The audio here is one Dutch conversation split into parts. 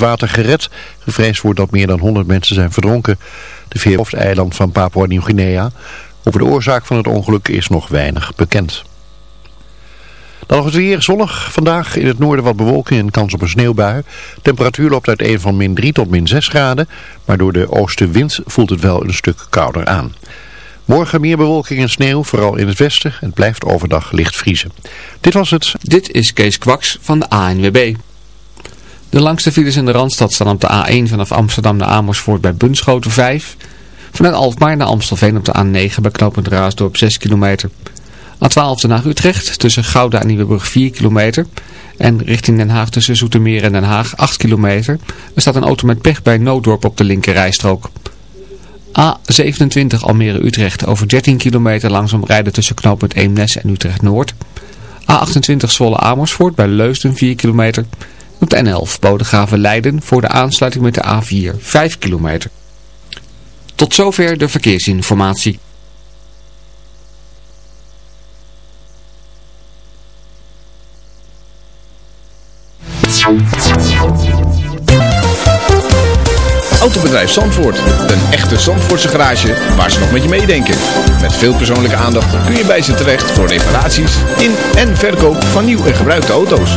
water gered. Gevreesd wordt dat meer dan 100 mensen zijn verdronken. De hoofdeiland van Papua Nieuw-Guinea. Over de oorzaak van het ongeluk is nog weinig bekend. Dan nog het weer zonnig. Vandaag in het noorden wat bewolking en kans op een sneeuwbui. Temperatuur loopt uiteen van min 3 tot min 6 graden. Maar door de oostenwind voelt het wel een stuk kouder aan. Morgen meer bewolking en sneeuw, vooral in het westen. Het blijft overdag licht vriezen. Dit was het. Dit is Kees Kwaks van de ANWB. De langste files in de Randstad staan op de A1 vanaf Amsterdam naar Amersfoort bij Bunschoten 5. Vanuit Alkmaar naar Amstelveen op de A9 bij knooppunt Raasdorp 6 kilometer. A12 Den Haag-Utrecht tussen Gouda en Nieuwebrug 4 kilometer. En richting Den Haag tussen Zoetermeer en Den Haag 8 kilometer. Er staat een auto met pech bij Nooddorp op de linkerrijstrook. A27 Almere-Utrecht over 13 kilometer langzaam rijden tussen knooppunt Eemnes en Utrecht-Noord. A28 Zwolle-Amersfoort bij Leusden 4 kilometer. Op de N11 Bodegraven Leiden voor de aansluiting met de A4 5 kilometer. Tot zover de verkeersinformatie. Autobedrijf Zandvoort. Een echte Zandvoortse garage waar ze nog met je meedenken. Met veel persoonlijke aandacht kun je bij ze terecht voor reparaties in en verkoop van nieuw en gebruikte auto's.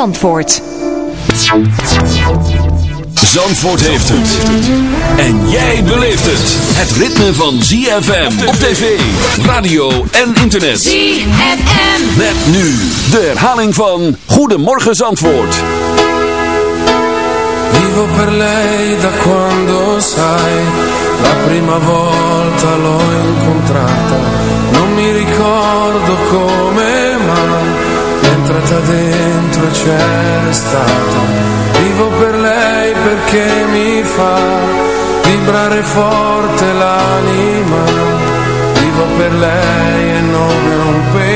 Zandvoort. Zandvoort heeft het. En jij beleeft het. Het ritme van ZFM op tv, radio en internet. ZFM. Met nu de herhaling van Goedemorgen Zandvoort. Vivo per lei da quando sai, la prima volta l'ho incontrata. Non mi ricordo come mai entrata dentro c'è restata Vivo per lei perché mi fa vibrare forte l'anima. Vivo per lei e non è un peso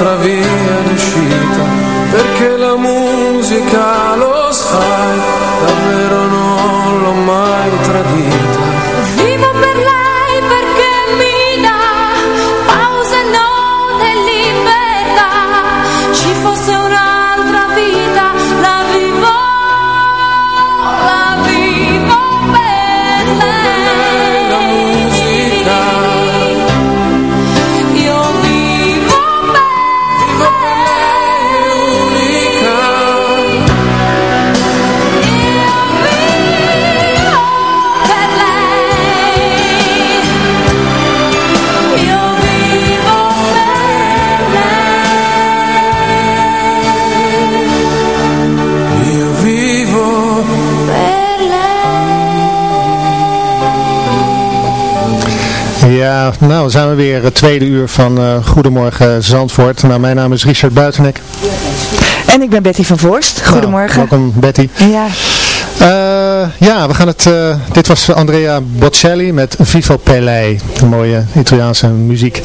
un'altra via d'uscita, perché la musica lo sai, davvero non l'ho mai tradita. Nou dan zijn we weer het tweede uur van eh, Goedemorgen Zandvoort. Nou, mijn naam is Richard Buitenek. En ik ben Betty van Voorst. Goedemorgen. Nou, welkom Betty. Ja, Eh, ja, we gaan het, eh, dit was Andrea Bocelli met Vivo Pelle, de mooie Italiaanse muziek.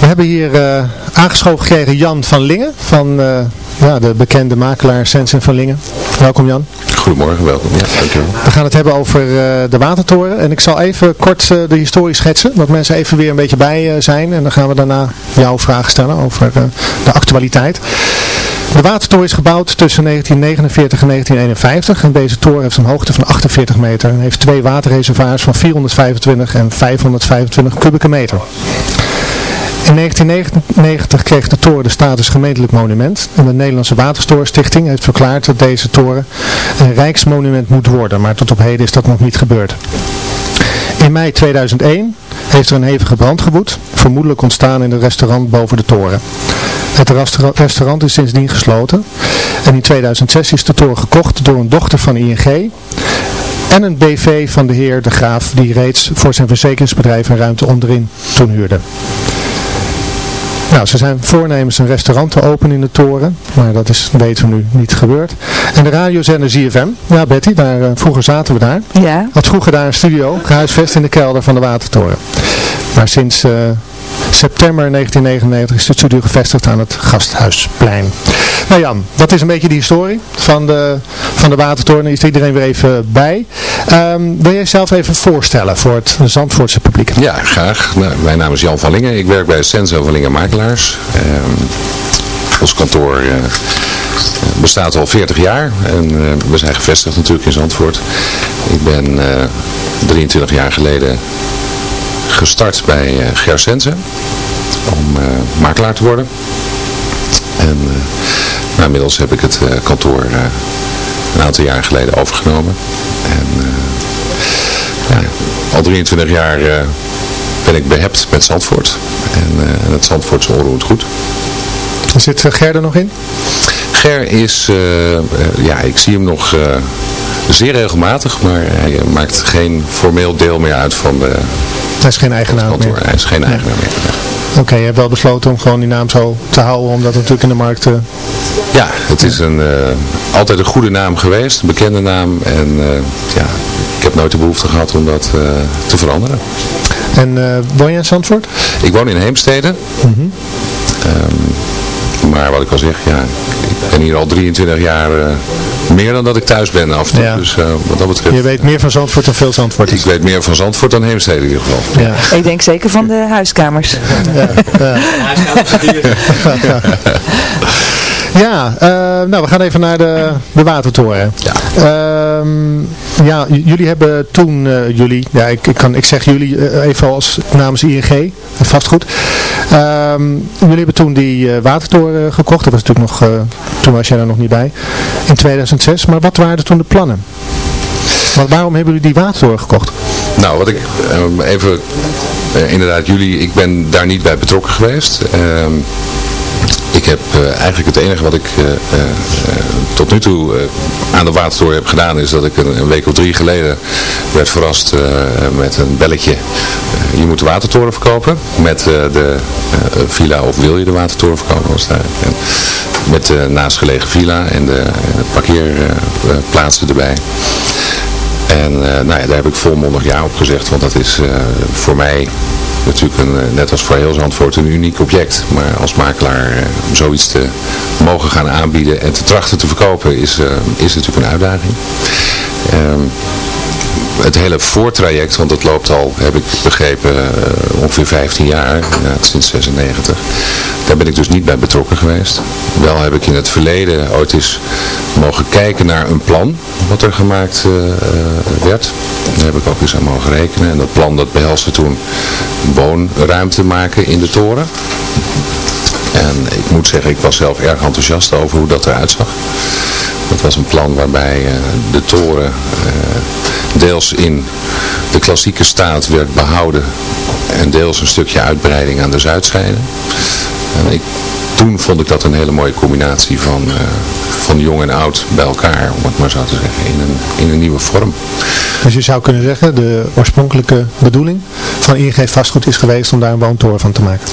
We hebben hier eh, aangeschoven gekregen Jan van Lingen, van eh, ja, de bekende makelaar Sensen van Lingen. Welkom Jan. Goedemorgen, welkom. Ja, dankjewel. We gaan het hebben over eh, de watertoren en ik zal even kort eh, de historie schetsen, dat mensen even weer een beetje bij eh, zijn en dan gaan we daarna jouw vragen stellen over de actualiteit. De watertoren is gebouwd tussen 1949 en 1951 en deze toren heeft een hoogte van 48 meter en heeft twee waterreservoirs van 425 en 525 kubieke meter. In 1999 kreeg de toren de status gemeentelijk monument en de Nederlandse Waterstorenstichting heeft verklaard dat deze toren een rijksmonument moet worden, maar tot op heden is dat nog niet gebeurd. In mei 2001 heeft er een hevige brand gewoed, vermoedelijk ontstaan in het restaurant boven de toren. Het restaura- restaurant is sindsdien gesloten en in 2006 is de toren gekocht door een dochter van ING en een BV van de heer De Graaf die reeds voor zijn verzekeringsbedrijf een ruimte onderin toen huurde. Nou, ze zijn voornemens een restaurant te openen in de toren, maar dat is, weten we nu, niet gebeurd. En de radiozender ZFM, ja Betty, daar, eh, vroeger zaten we daar. ja. Had vroeger daar een studio, gehuisvest in de kelder van de Watertoren. Maar sinds eh, september 1999 is de studio gevestigd aan het Gasthuisplein. Nou Jan, dat is een beetje de historie van de, van de Watertoren. Is er iedereen weer even bij. Ehm, wil jij jezelf even voorstellen voor het Zandvoortse publiek? Ja, graag. Nou, mijn naam is Jan van Lingen. Ik werk bij Senso van Lingen Makelaars. Ehm, ons kantoor eh, bestaat al 40 jaar en eh, we zijn gevestigd natuurlijk in Zandvoort. Ik ben eh, 23 jaar geleden gestart bij eh Ger Sense om eh, makelaar te worden. En eh, nou, inmiddels heb ik het eh, kantoor eh, een aantal jaar geleden overgenomen. En eh, ja, al 23 jaar ben ik behept met Zandvoort. En het Zandvoortse onroerend goed. Zit Ger er nog in? Ger is, ja, ik zie hem nog zeer regelmatig, maar hij maakt geen formeel deel meer uit van de Hij is geen eigenaar meer. Hij is geen eigenaar meer. Oké, je hebt wel besloten om gewoon die naam zo te houden, omdat het natuurlijk in de markt... eh, Ja, het is een, eh, altijd een goede naam geweest, een bekende naam. En eh, ja, ik heb nooit de behoefte gehad om dat te veranderen. En woon je in Zandvoort? Ik woon in Heemstede. Ehm, maar wat ik al zeg, ja, ik ben hier al 23 jaar meer dan dat ik thuis ben af en toe. Ja. Dus eh, wat dat betreft, Je weet meer van Zandvoort dan veel Zandvoort. ik weet meer van Zandvoort dan Heemstede in ieder geval. Ja. Ik denk zeker van de huiskamers. Ja, eh, nou we gaan even naar de, de Watertoren. Ja. Ehm, ja, jullie hebben toen, eh, jullie, ja ik, ik, kan, ik zeg jullie eh, even als namens ING, vastgoed. Ehm, jullie hebben toen die Watertoren gekocht, dat was natuurlijk nog, toen was jij er nog niet bij, in 2006. Maar wat waren toen de plannen? Want waarom hebben jullie die Watertoren gekocht? Nou, wat ik even, inderdaad jullie, ik ben daar niet bij betrokken geweest. Ik heb eh, eigenlijk het enige wat ik eh, eh, tot nu toe aan de Watertoren heb gedaan is dat ik een, week of drie geleden werd verrast met een belletje. Je moet de Watertoren verkopen met de villa of wil je de Watertoren verkopen was. En met de naastgelegen villa en de, en de parkeerplaatsen erbij. En nou ja, daar heb ik volmondig ja op gezegd, want dat is voor mij natuurlijk een, eh, net als voor heel Zandvoort een uniek object. Maar als makelaar eh, zoiets te mogen gaan aanbieden en te trachten te verkopen is, eh, is natuurlijk een uitdaging. Ehm, het hele voortraject, want het loopt al, heb ik begrepen, eh, ongeveer 15 jaar, ja, sinds 96. Daar ben ik dus niet bij betrokken geweest. Wel heb ik in het verleden ooit eens mogen kijken naar een plan wat er gemaakt eh, werd. Daar heb ik ook eens aan mogen rekenen. En dat plan dat behelste toen woonruimte maken in de toren. En ik moet zeggen, ik was zelf erg enthousiast over hoe dat eruit zag. Dat was een plan waarbij eh, de toren deels in de klassieke staat werd behouden en deels een stukje uitbreiding aan de zuidzijde. En ik, toen vond ik dat een hele mooie combinatie van, eh, van jong en oud bij elkaar, om het maar zo te zeggen, in een, in een nieuwe vorm. Dus je zou kunnen zeggen, de oorspronkelijke bedoeling van ING Vastgoed is geweest om daar een woontoren van te maken.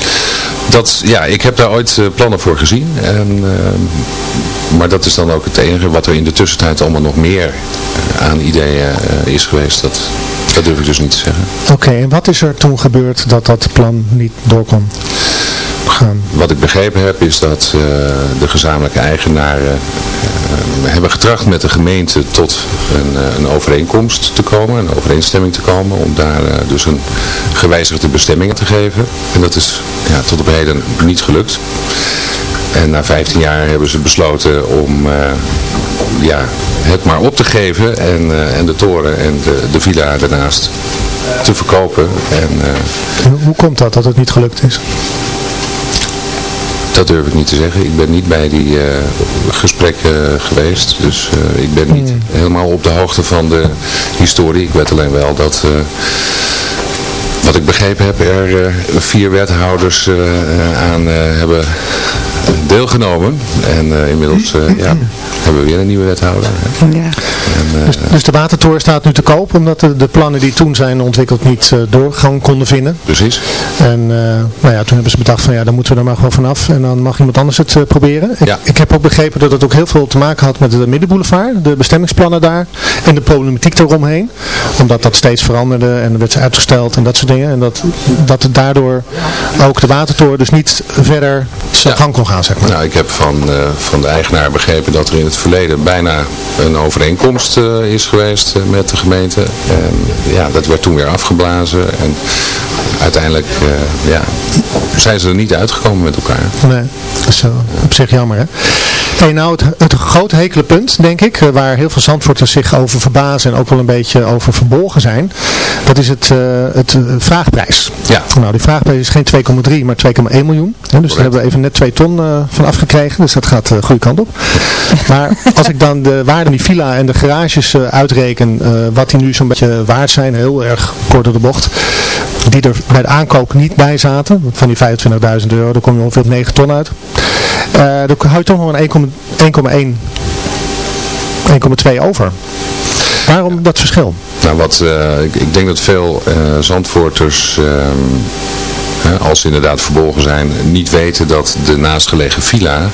Dat, ja, ik heb daar ooit eh, plannen voor gezien. En, eh, maar dat is dan ook het enige wat er in de tussentijd allemaal nog meer eh, aan ideeën is geweest. Dat, dat durf ik dus niet te zeggen. Oké, en wat is er toen gebeurd dat dat plan niet door Wat ik begrepen heb is dat eh, de gezamenlijke eigenaren eh, hebben getracht met de gemeente tot een, eh, een overeenkomst te komen, een overeenstemming te komen, om daar dus een gewijzigde bestemming te geven. En dat is ja, tot op heden niet gelukt. En na 15 jaar hebben ze besloten om ja, het maar op te geven en, en de toren en de, de villa daarnaast te verkopen. En En hoe komt dat, dat het niet gelukt is? Dat durf ik niet te zeggen. Ik ben niet bij die eh, gesprekken geweest. Dus eh, ik ben niet helemaal op de hoogte van de historie. Ik weet alleen wel dat... eh, wat ik begrepen heb, er vier wethouders aan hebben deelgenomen. En inmiddels ja, hebben we weer een nieuwe wethouder. hè. Ja. En, eh, Dus, dus de watertoren staat nu te koop, omdat de, de plannen die toen zijn ontwikkeld niet eh, doorgang konden vinden. precies. En eh, nou ja, toen hebben ze bedacht van ja, dan moeten we er maar gewoon vanaf en dan mag iemand anders het proberen. Ik, Ja. ik heb ook begrepen dat het ook heel veel te maken had met de middenboulevard, de bestemmingsplannen daar en de problematiek eromheen. Omdat dat steeds veranderde en er werd uitgesteld en dat soort dingen. En dat, dat het daardoor ook de watertoren dus niet verder zijn Ja. gang kon gaan, zeg maar. Nou, ik heb van, van de eigenaar begrepen dat er in het verleden bijna een overeenkomst eh, is geweest eh, met de gemeente. En ja, dat werd toen weer afgeblazen. En uiteindelijk eh, ja, zijn ze er niet uitgekomen met elkaar. Nee, dat is op zich jammer hè. Nou, het, het grote hekele punt, denk ik, eh, waar heel veel Zandvoorters zich over verbazen en ook wel een beetje over verbolgen zijn, dat is het, eh, het eh, vraagprijs. Ja. Nou, die vraagprijs is geen 2,3, maar 2,1 miljoen. Hè, dus daar hebben we even net 2 ton eh, van afgekregen, dus dat gaat de goede kant op. Maar als ik dan de waarde van die villa en de garages uitreken, wat die nu zo'n beetje waard zijn, heel erg kort door de bocht, die er bij de aankoop niet bij zaten, van die 25.000 euro, daar kom je ongeveer op 9 ton uit. Eh dan hou je toch nog een 1,1 1,2 over. Waarom dat verschil? Nou, wat, eh, ik, ik denk dat veel eh, Zandvoorters, ehm, als ze inderdaad verbolgen zijn, niet weten dat de naastgelegen villa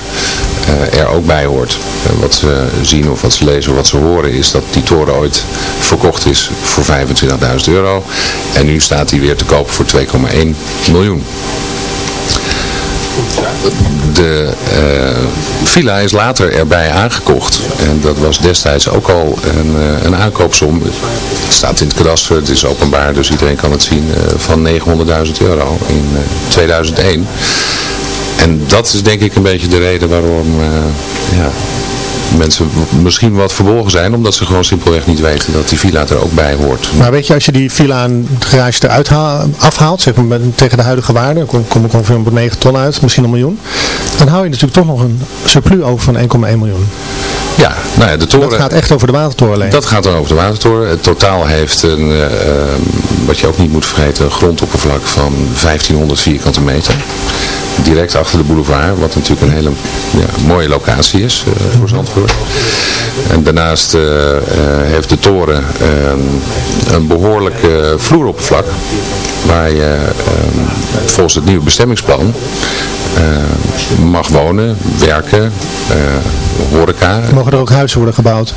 eh, er ook bij hoort. Eh, wat ze zien of wat ze lezen of wat ze horen is dat die toren ooit verkocht is voor 25.000 euro. En nu staat die weer te koop voor 2,1 miljoen. De eh, villa is later erbij aangekocht. En dat was destijds ook al een, eh, een aankoopsom. Het staat in het kadaster, het is openbaar, dus iedereen kan het zien. eh, van 900.000 euro in eh, 2001. En dat is denk ik een beetje de reden waarom ja, mensen misschien wat verbolgen zijn. Omdat ze gewoon simpelweg niet weten dat die villa er ook bij hoort. Maar weet je, als je die villa en het garage eruit haal- afhaalt, zeg maar tegen de huidige waarde, dan kom, ik ongeveer op 9 ton uit, misschien een miljoen. Dan hou je natuurlijk toch nog een surplus over van 1,1 miljoen. Ja, nou ja, de toren... Dat gaat echt over de watertoren alleen. Dat gaat dan over de watertoren. Het totaal heeft een, eh, wat je ook niet moet vergeten, een grondoppervlak van 1500 vierkante meter. Direct achter de boulevard, wat natuurlijk een hele ja, mooie locatie is eh, voor Zandvoort. En daarnaast eh, eh, heeft de toren eh, een behoorlijk eh, vloeroppervlak, waar je eh, volgens het nieuwe bestemmingsplan mag wonen, werken, horeca. Mogen er ook huizen worden gebouwd?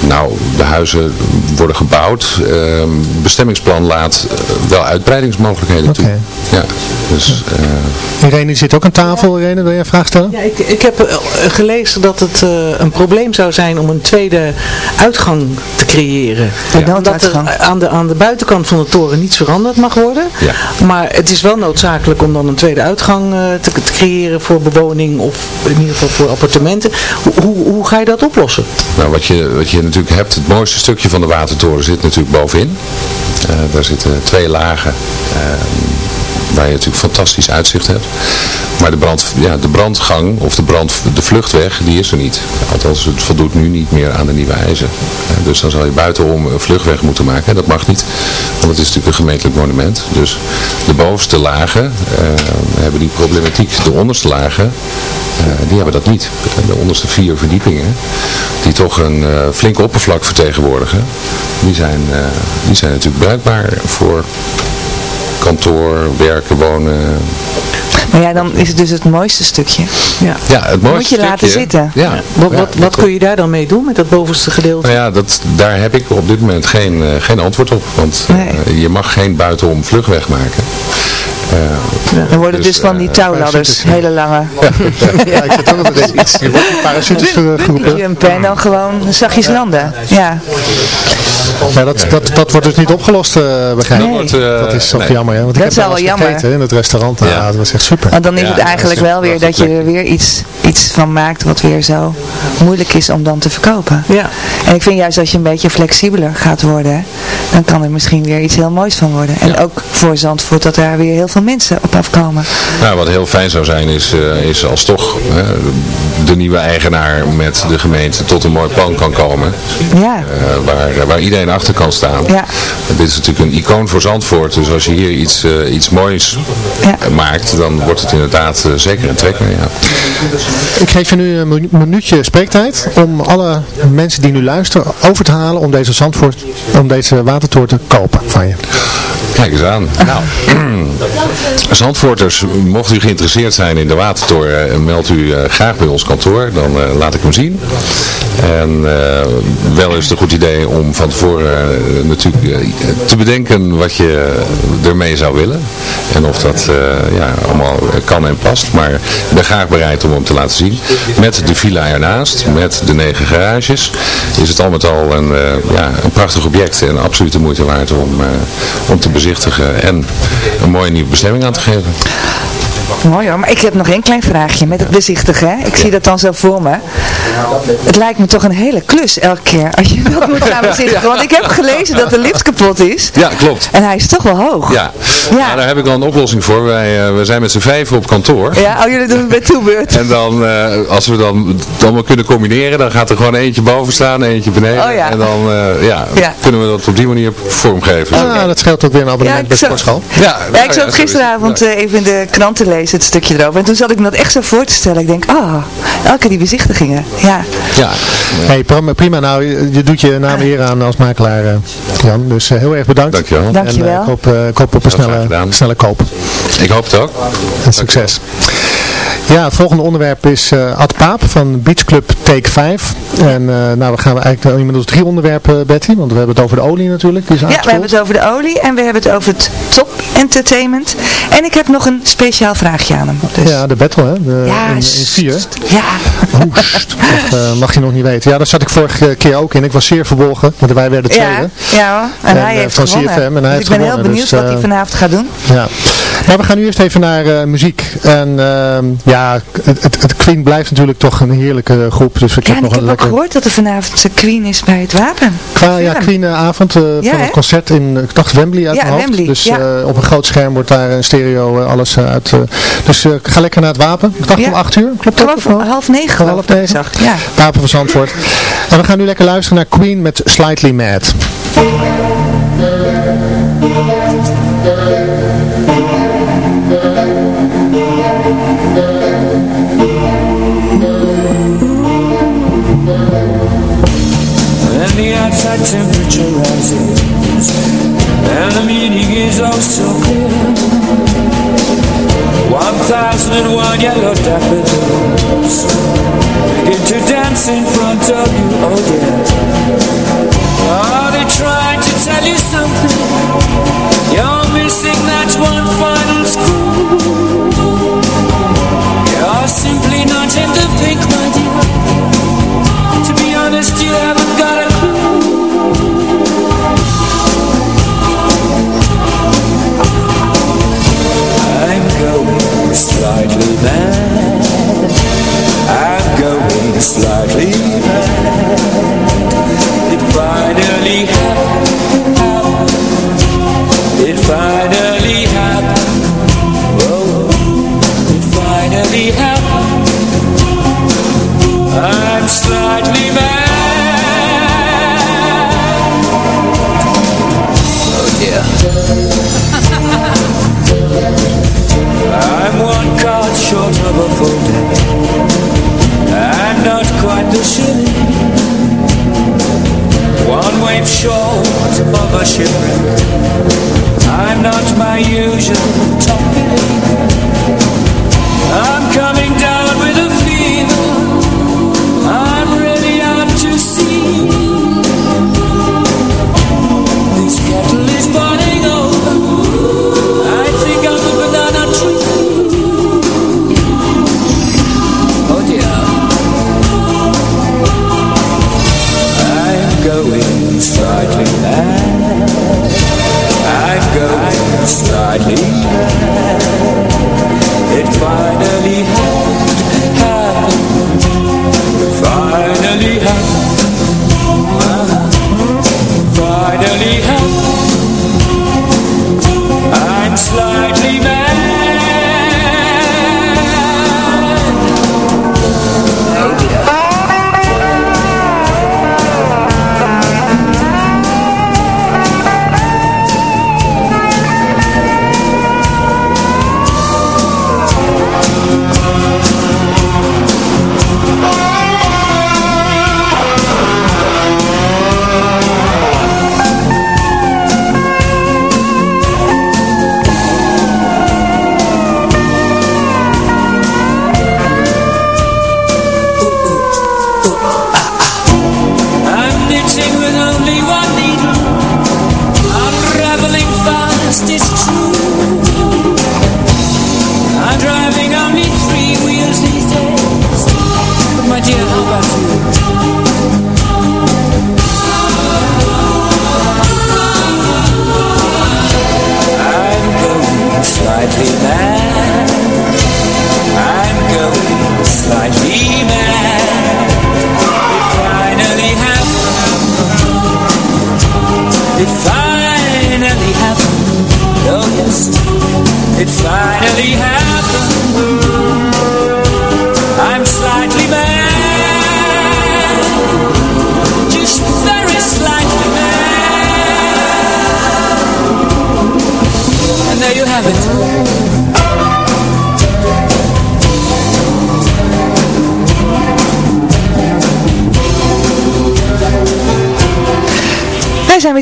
Nou, de huizen worden gebouwd. Ehm, bestemmingsplan laat eh, wel uitbreidingsmogelijkheden toe. Ja, dus, uh... Irene zit ook aan tafel. Irene, wil jij een vraag stellen? Ja, ik, ik heb eh, gelezen dat het een probleem zou zijn om een tweede uitgang te creëren. Ja. Dat er aan de, aan de buitenkant van de toren niets veranderd mag worden. Ja. Maar het is wel noodzakelijk om dan een tweede uitgang te, te, creëren voor bewoning of in ieder geval voor appartementen. Hoe, hoe, ga je dat oplossen? Nou, wat je, wat je natuurlijk hebt, het mooiste stukje van de watertoren zit natuurlijk bovenin. Uh, daar zitten twee lagen. Waar je natuurlijk fantastisch uitzicht hebt. Maar de, brand, ja, de brandgang of de, brand, de vluchtweg, die is er niet. Althans, het voldoet nu niet meer aan de nieuwe eisen. Dus dan zal je buitenom een vluchtweg moeten maken. Dat mag niet, want het is natuurlijk een gemeentelijk monument. Dus de bovenste lagen uh, hebben die problematiek. De onderste lagen, uh, die hebben dat niet. De onderste vier verdiepingen, die toch een uh, flinke oppervlak vertegenwoordigen, die zijn, die zijn natuurlijk bruikbaar voor kantoor, werken, wonen. Maar ja, dan is het dus het mooiste stukje. Ja, ja het mooiste Moet je laten zitten. Ja. Wat, wat, wat kun je daar dan mee doen met dat bovenste gedeelte? Nou ja, dat, daar heb ik op dit moment geen, uh, geen antwoord op. Want uh, je mag geen buitenom vluchtweg maken. Uh, dan worden dus, dus van die touwladders, hele lange. ja, ik zit ook altijd iets. Je wordt een parachutes geroepen. Jumpen en dan gewoon zachtjes landen. Ja. Maar dat, dat, dat wordt dus niet opgelost, uh, begrijp ik. Nee. Dat is toch jammer, hè? Want dat ik heb wel jammer. gegeten in het restaurant. Ja. dat was echt super. Want dan is het eigenlijk wel weer dat je er weer iets, iets van maakt wat weer zo moeilijk is om dan te verkopen. Ja. En ik vind juist als je een beetje flexibeler gaat worden, dan kan er misschien weer iets heel moois van worden. En ook voor Zandvoort dat daar weer heel veel mensen op afkomen. Nou, wat heel fijn zou zijn is, uh, is als toch uh, de nieuwe eigenaar met de gemeente tot een mooi plan kan komen. Ja. Uh, waar, waar iedereen achter kan staan. Ja. Dit is natuurlijk een icoon voor Zandvoort. Dus als je hier iets, iets moois ja. maakt, dan wordt het inderdaad zeker een trekker. Ja. Ik geef je nu een minuutje spreektijd om alle mensen die nu luisteren over te halen om deze Zandvoort, om deze watertoren te kopen van je. Kijk eens aan. Nou, Zandvoorters, mocht u geïnteresseerd zijn in de Watertoren, meld u graag bij ons kantoor. Dan uh, laat ik hem zien. En uh, wel is het een goed idee om van tevoren natuurlijk te bedenken wat je ermee zou willen. En of dat ja, allemaal kan en past. Maar ik ben graag bereid om hem te laten zien. Met de villa ernaast, met de negen garages, is het al met al een, ja, een prachtig object. En absoluut de moeite waard om, om te bezichtigen en een mooie nieuwe bestemming aan te geven. Mooi hoor, maar ik heb nog één klein vraagje met het bezichtigen. Hè? Ik zie dat dan zo voor me. Het lijkt me toch een hele klus elke keer als je dat moet gaan bezichtigen. Want ik heb gelezen dat de lift kapot is. Ja, klopt. En hij is toch wel hoog. Ja, ja. Nou, daar heb ik al een oplossing voor. Wij, uh, we zijn met z'n vijven op kantoor. Ja, oh jullie doen het bij toebeurt. En dan, uh, als we dan allemaal kunnen combineren, dan gaat er gewoon eentje boven staan, eentje beneden. Oh, ja. En dan uh, ja, ja, kunnen we dat op die manier vormgeven. Ah, okay. dat scheelt ook weer een abonnement bij de sportschool. Ja, ja, ik zat gisteravond even in de krant te lezen, het stukje erover. En toen zat ik me dat echt zo voor te stellen. Ik denk, ah, oh, elke die bezichtigingen. Ja. Ja. Hey, prima. Nou, je doet je naam hier aan als makelaar, uh, Jan. Dus uh, heel erg bedankt. Dankjewel. Dankjewel. En uh, ik, hoop, ik hoop op een snelle, snelle koop. Ik hoop het ook. En succes. Ja, het volgende onderwerp is uh, Ad Paap van Beach Club Take 5. En uh, nou, we gaan we eigenlijk inmiddels drie onderwerpen, Betty. Want we hebben het over de olie natuurlijk. Die is ja, we hebben het over de olie en we hebben het over het top entertainment. En ik heb nog een speciaal vraagje aan hem. Dus. Ja, de battle hè. De, ja, in, in vier. Ja. Oest, dat uh, mag je nog niet weten. Ja, daar zat ik vorige keer ook in. Ik was zeer verbolgen, want wij werden tweede. Ja, ja en, en hij heeft van gewonnen. CFM, en hij dus heeft ik ben gewonnen, heel benieuwd dus, wat hij vanavond gaat doen. Ja. Maar we gaan nu eerst even naar muziek. En uh, ja, het, het, het, Queen blijft natuurlijk toch een heerlijke groep. Dus ik ja, heb nog ik een heb lekker... ook gehoord dat er vanavond de Queen is bij het Wapen. Qua, ja, Queen avond uh, Ja, hè? het concert in, ik dacht Wembley uit Ja, mijn hoofd. Wembley, dus uh, op een groot scherm wordt daar een stereo uh, alles uit. dus ga lekker naar het Wapen. Ik dacht om 8 uur, klopt dat? Half, half negen half negen? zag. Ja. Wapen van Zandvoort. En we gaan nu lekker luisteren naar Queen met Slightly Mad. And the meaning is oh so clear One thousand and one yellow daffodils. Begin to dance in front of you, oh yeah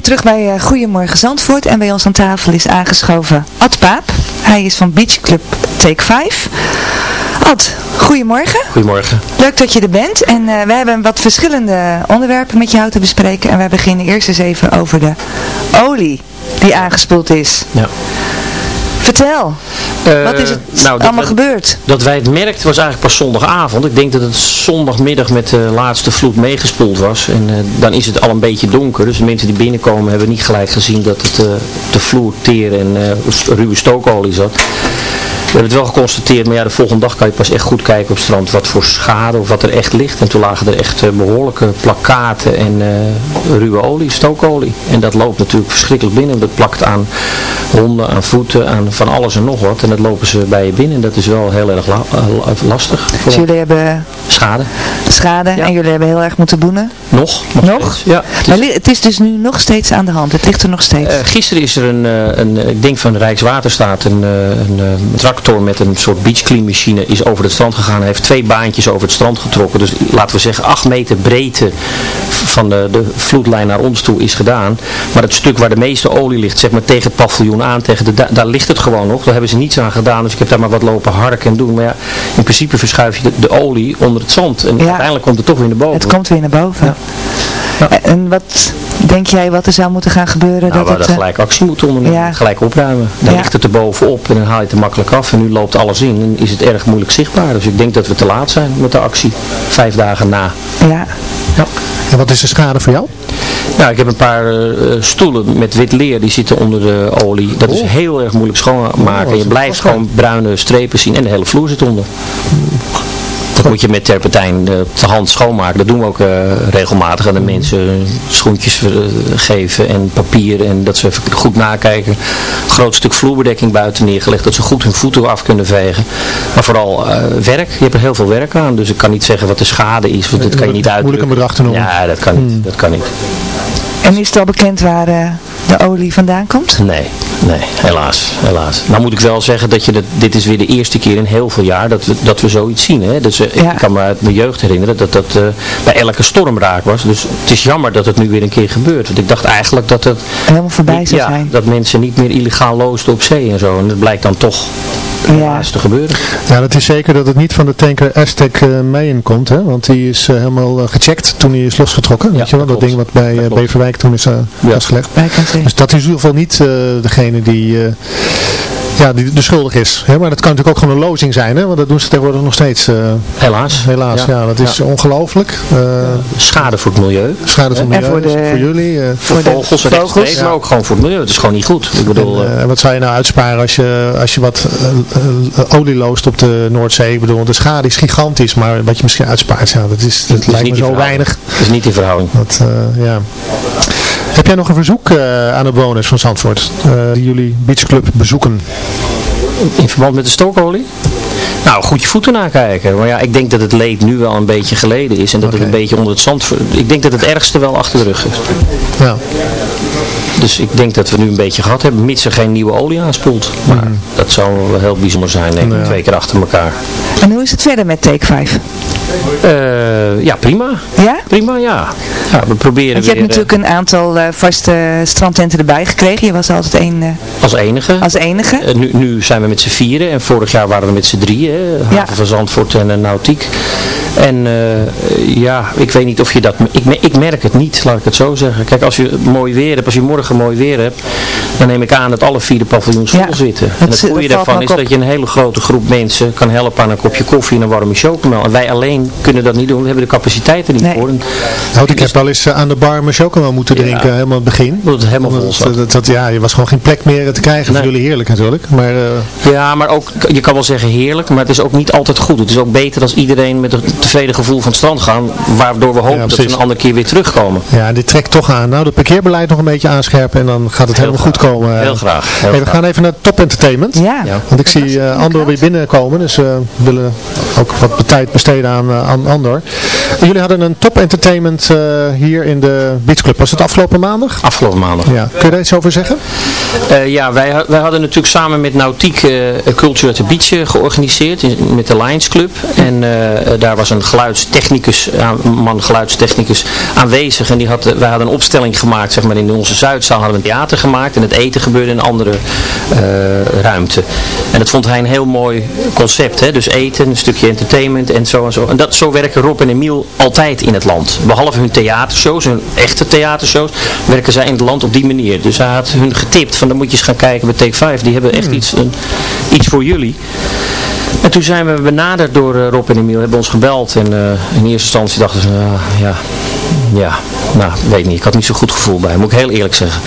terug bij eh, Goedemorgen Zandvoort en bij ons aan tafel is aangeschoven Ad Paap. Hij is van Beach Club Take 5. Ad, goedemorgen. Goedemorgen. Leuk dat je er bent en eh, we hebben wat verschillende onderwerpen met jou te bespreken en wij beginnen eerst eens even over de olie die aangespoeld is. Ja. Vertel, Eh, wat is het nou, dat allemaal we- gebeurd? Dat wij het merkten was eigenlijk pas zondagavond. Ik denk dat het zondagmiddag met de laatste vloed meegespoeld was. En eh, dan is het al een beetje donker. Dus de mensen die binnenkomen hebben niet gelijk gezien dat het op de vloer teer en ruwe stookolie zat. We hebben het wel geconstateerd, maar ja, de volgende dag kan je pas echt goed kijken op het strand wat voor schade of wat er echt ligt. En toen lagen er echt eh, behoorlijke plakkaten en eh, ruwe olie, stookolie. En dat loopt natuurlijk verschrikkelijk binnen. Dat plakt aan honden, aan voeten, aan van alles en nog wat. En dat lopen ze bij je binnen. En dat is wel heel erg la- eh, lastig. Dus jullie hebben Schade. schade en jullie hebben heel erg moeten boenen. Nog? Nog? Nog? steeds. Ja. Maar het is dus nu nog steeds aan de hand. Het ligt er nog steeds. Gisteren is er een, een, ik denk van Rijkswaterstaat, een, een, eh, tractor met een soort beach clean machine is over het strand gegaan. Hij heeft twee baantjes over het strand getrokken. Dus laten we zeggen acht meter breedte van de, de vloedlijn naar ons toe is gedaan. Maar het stuk waar de meeste olie ligt, zeg maar tegen het paviljoen aan, tegen de, da- daar ligt het gewoon nog. Daar hebben ze niets aan gedaan. Dus ik heb daar maar wat lopen harken en doen. Maar ja, in principe verschuif je de, de olie onder het zand. En uiteindelijk komt het toch weer naar boven. Het komt weer naar boven. En wat denk jij wat er zou moeten gaan gebeuren? Nou, dat we hadden het, gelijk actie moeten ondernemen. Gelijk opruimen. Dan ligt het er bovenop en dan haal je het er makkelijk af. En nu loopt alles in en is het erg moeilijk zichtbaar. Dus ik denk dat we te laat zijn met de actie. Vijf dagen na. Ja. ja. En wat is de schade voor jou? Nou, ik heb een paar uh, stoelen met wit leer, die zitten onder de olie. Dat is heel erg moeilijk schoonmaken. Oh, je blijft gewoon bruine strepen zien en de hele vloer zit onder. Dat moet je met terpentijn uh, de hand schoonmaken. Dat doen we ook uh, regelmatig aan de mensen. Schoentjes geven en papier en dat ze even goed nakijken. Een groot stuk vloerbedekking buiten neergelegd. Dat ze goed hun voeten af kunnen vegen. Maar vooral werk. Je hebt er heel veel werk aan. Dus ik kan niet zeggen wat de schade is. Want dat kan je niet uitdrukken. Moeilijk een bedrag te noemen. Ja, dat kan niet. Hmm. Dat kan niet. En is het al bekend waar uh, de olie vandaan komt? Nee, nee, helaas, helaas. Nou moet ik wel zeggen dat je dat, dit is weer de eerste keer in heel veel jaar dat we, dat we zoiets zien. Hè? Dus, uh, ja. Ik kan me uit mijn jeugd herinneren dat dat uh, bij elke storm raak was. Dus het is jammer dat het nu weer een keer gebeurt. Want ik dacht eigenlijk dat het... Helemaal voorbij zou ja, zijn. dat mensen niet meer illegaal loosden op zee en zo. En dat blijkt dan toch ja. te gebeuren. Ja, dat is zeker dat het niet van de tanker Aztec uh, Mayen komt, hè? want die is uh, helemaal uh, gecheckt toen hij is losgetrokken. Ja, weet je wel, dat, dat ding wat bij Beverwijk toen is vastgelegd. Dus dat is in ieder geval niet degene die ja, die de schuldig is. Hè? Maar dat kan natuurlijk ook gewoon een lozing zijn, hè? want dat doen ze tegenwoordig nog steeds. Uh, helaas. Helaas, ja. dat is ongelooflijk. Uh, schade voor het milieu. Schade voor het milieu, voor, de, voor jullie. Uh, voor, voor vogels, de vogels. maar ook gewoon voor het milieu. Het is gewoon niet goed. Ik bedoel, en, wat zou je nou uitsparen als je, als je wat olie loost op de Noordzee? Ik bedoel, de schade is gigantisch, maar wat je misschien uitspaart, ja, dat, is, dat, dat lijkt me zo weinig. Dat is niet in verhouding. Dat, ja. Heb jij nog een verzoek uh, aan de bewoners van Zandvoort, uh, die jullie beachclub bezoeken? In verband met de stookolie? Nou, goed je voeten nakijken. Maar ja, ik denk dat het leed nu wel een beetje geleden is. En dat okay. het een beetje onder het zand... Ik denk dat het ergste wel achter de rug is. Ja. Dus ik denk dat we nu een beetje gehad hebben, mits er geen nieuwe olie aanspoelt. Maar mm. dat zou wel heel bijzonder zijn, denk ik. Ja. Twee keer achter elkaar. En hoe is het verder met Take 5? Uh, ja, prima. Ja? Prima, ja. ja we proberen Want je weer, hebt natuurlijk een aantal uh, vaste strandtenten erbij gekregen. Je was altijd één... Uh, als enige. Als enige. nu, nu zijn we met z'n vieren. En vorig jaar waren we met z'n drieën. Haven ja. van Zandvoort en Nautiek. En ja, ik weet niet of je dat... Ik, ik merk het niet, laat ik het zo zeggen. Kijk, als je mooi weer hebt, als je morgen mooi weer hebt, dan neem ik aan dat alle vier de paviljoens vol ja, zitten. En het goede daarvan is dat je een hele grote groep mensen kan helpen aan een kopje koffie en een warme chocomel. En wij alleen kunnen dat niet doen, we hebben de capaciteiten niet nee. voor. En nou, ik heb wel eens aan de bar mijn chocomel moeten drinken, ja, helemaal het begin. Dat het helemaal vol zat. Dat, dat, ja, je was gewoon geen plek meer te krijgen. Nee. voor jullie heerlijk natuurlijk. Maar, uh... Ja, maar ook, je kan wel zeggen heerlijk, maar het is ook niet altijd goed. Het is ook beter als iedereen met een tevreden gevoel van het strand gaan, waardoor we hopen dat ze een andere keer weer terugkomen. Ja, dit trekt toch aan. Nou, het parkeerbeleid nog een beetje aanscherpen en dan gaat het heel helemaal graag. goed komen. Heel graag. Heel hey, we graag. gaan even naar Top Entertainment. Ja. ja. Want ik zie uh, Andor weer binnenkomen, dus uh, we willen ook wat tijd besteden aan, uh, aan Andor. Jullie hadden een Top Entertainment hier in de Beach Club. Was het afgelopen maandag? Afgelopen maandag. Ja. Kun je daar iets over zeggen? ja, wij, wij hadden natuurlijk samen met Nautiek Culture at the Beach georganiseerd in, met de Lions Club. En daar was een geluidstechnicus, een man geluidstechnicus aanwezig. En die had, wij hadden een opstelling gemaakt, zeg maar in onze Zuidzaal hadden we een theater gemaakt. En het eten gebeurde in een andere uh, ruimte. En dat vond hij een heel mooi concept. Hè? Dus eten, een stukje entertainment en zo en zo. En dat, zo werken Rob en Emiel altijd in het land. Behalve hun theatershows, hun echte theatershows, werken zij in het land op die manier. Dus hij had hun getipt van dan moet je eens gaan kijken bij Take 5. Die hebben echt hmm. iets, een, iets voor jullie. En toen zijn we benaderd door uh, Rob en Emiel, hebben ons gebeld. En uh, in eerste instantie dachten ze, uh, ja, ja, nou, weet niet. Ik had niet zo'n goed gevoel bij, moet ik heel eerlijk zeggen.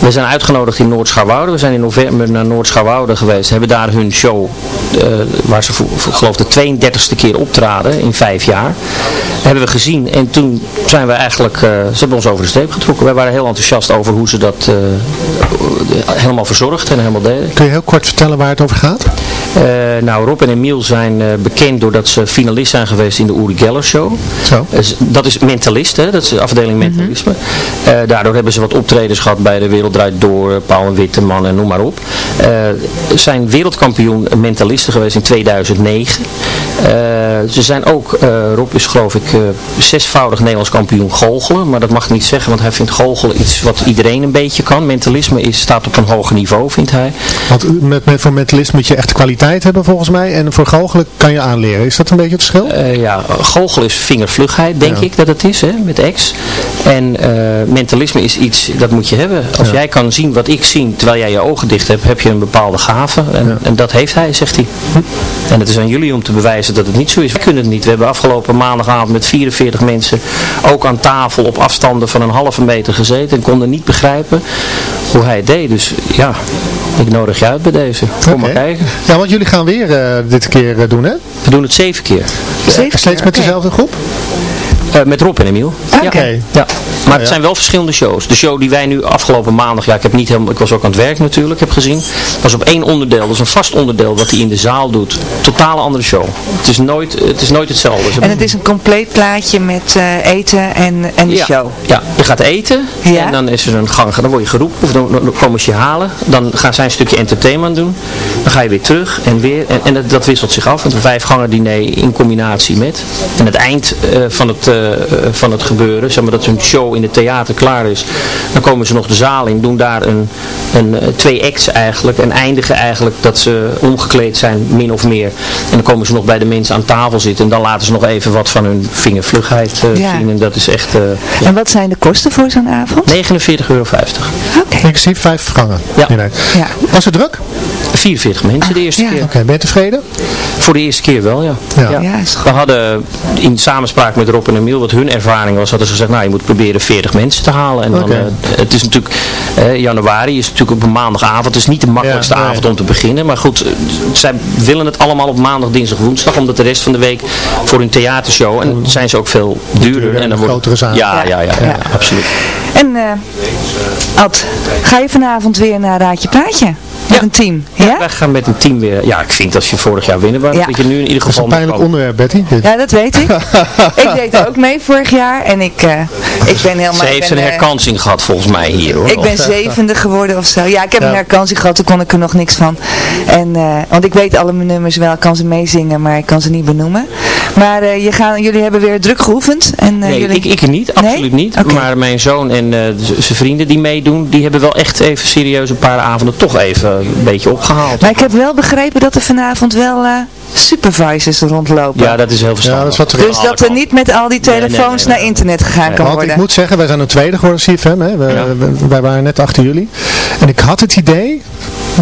We zijn uitgenodigd in Noord-Schouwoude. We zijn in november naar Noord-Schouwoude geweest. Hebben daar hun show, uh, waar ze geloof de 32e keer optraden in vijf jaar. Hebben we gezien. En toen zijn we eigenlijk, uh, ze hebben ons over de streep getrokken. Wij waren heel enthousiast over hoe ze dat uh, helemaal verzorgd en helemaal deden. Kun je heel kort vertellen waar het over gaat? nou, Rob en Emiel zijn bekend doordat ze finalist zijn geweest in de Uri Geller Show. Zo. dat is mentalist, hè? dat is de afdeling mentalisme. Mm -hmm. daardoor hebben ze wat optredens gehad bij de Wereld Draait Door, Paul en Witteman en noem maar op. Uh, zijn wereldkampioen mentalisten geweest in 2009. Ze zijn ook, Rob is geloof ik zesvoudig Nederlands kampioen goochelen. Maar dat mag niet zeggen, want hij vindt goochelen iets wat iedereen een beetje kan. Mentalisme is, staat op een hoger niveau, vindt hij. Want met, met, voor mentalisme moet je echt kwaliteit hebben volgens mij. En voor goochelen kan je aanleren. Is dat een beetje het verschil? ja, goochelen is vingervlugheid, denk ik dat het is, hè, met ex. En mentalisme is iets, dat moet je hebben. Als jij kan zien wat ik zie, terwijl jij je ogen dicht hebt, heb je een bepaalde gave. En, en dat heeft hij, zegt hij. En het is aan jullie om te bewijzen dat het niet zo is. We kunnen het niet. We hebben afgelopen maandagavond met 44 mensen ook aan tafel op afstanden van een halve meter gezeten en konden niet begrijpen hoe hij het deed. Dus ja, ik nodig je uit bij deze. Kom maar kijken. Ja, want jullie gaan weer uh, dit keer uh, doen, hè? We doen het zeven keer. Zeven Steeds met dezelfde groep? Uh, met Rob en Emiel. Oké. Ja. ja. Maar het zijn wel verschillende shows. De show die wij nu afgelopen maandag, ja ik heb niet helemaal, ik was ook aan het werk natuurlijk, heb gezien. was op één onderdeel, dat is een vast onderdeel wat hij in de zaal doet. Totale andere show. Het is nooit, het is nooit hetzelfde. En het is een compleet plaatje met uh, eten en, en de ja. show. Ja, je gaat eten ja. en dan is er een gang, dan word je geroepen of dan, dan komen ze je halen. Dan gaan zij een stukje entertainment doen. Dan ga je weer terug en weer. En, en dat, dat, wisselt zich af. Want een vijf gangen diner in combinatie met. En het eind uh, van, het, uh, van het gebeuren, zeg maar dat een show in het theater klaar is, dan komen ze nog de zaal in, doen daar een, een, twee acts eigenlijk en eindigen eigenlijk dat ze omgekleed zijn, min of meer. En dan komen ze nog bij de mensen aan tafel zitten en dan laten ze nog even wat van hun vingervlugheid uh, ja. zien en dat is echt... Uh, ja. En wat zijn de kosten voor zo'n avond? 49,50 euro. Oké. Okay. Inclusief vijf gangen. Ja. ja. Was het druk? 44 mensen de eerste ja. keer. Oké, ben je tevreden? Voor de eerste keer wel, ja. Ja. Ja, is We hadden in samenspraak met Rob en Emiel, wat hun ervaring was, hadden ze gezegd, nou je moet proberen 40 mensen te halen. En dan, eh, het is natuurlijk, eh, januari is natuurlijk op een maandagavond, het is niet de makkelijkste Ja, nee. avond om te beginnen. Maar goed, eh, zij willen het allemaal op maandag, dinsdag, woensdag, omdat de rest van de week voor hun theatershow, en zijn ze ook veel duurder. en En dan wordt, grotere zaal. Ja, ja, ja, ja, Ja. absoluut. En eh Ad, ga je vanavond weer naar Raadje Plaatje? Met Ja. een team? Ja? Wij gaan met een team weer, ja ik vind als je vorig jaar winnen was, Ja. dat je nu in ieder Dat is geval een pijnlijk onderwerp, Betty. dit. Ja, dat weet ik. ik deed er ook mee vorig jaar en ik, eh, ik ben helemaal... Ze heeft ben, een eh, herkansing gehad volgens mij hier hoor. Ik ben zevende geworden of zo. Ja, ik heb Ja. een herkansing gehad, toen kon ik er nog niks van. En, eh, want ik weet alle mijn nummers wel, ik kan ze meezingen, maar ik kan ze niet benoemen. Maar eh, je gaan, jullie hebben weer druk geoefend. En, eh, Nee, jullie... ik, ik niet, absoluut niet. Maar mijn zoon en eh, zijn vrienden die meedoen, die hebben wel echt even serieus een paar avonden toch even een beetje opgehaald. Maar ik heb wel begrepen dat er vanavond wel eh, supervisors rondlopen. Ja, dat is heel verstandig. Ja, dat is wat er dus dat er niet met al die nee, telefoons nee, nee. naar internet gegaan kan Want worden. ik moet zeggen, wij zijn een tweede geworden CFM. Hè? We, Ja. we- wij waren net achter jullie. En ik had het idee,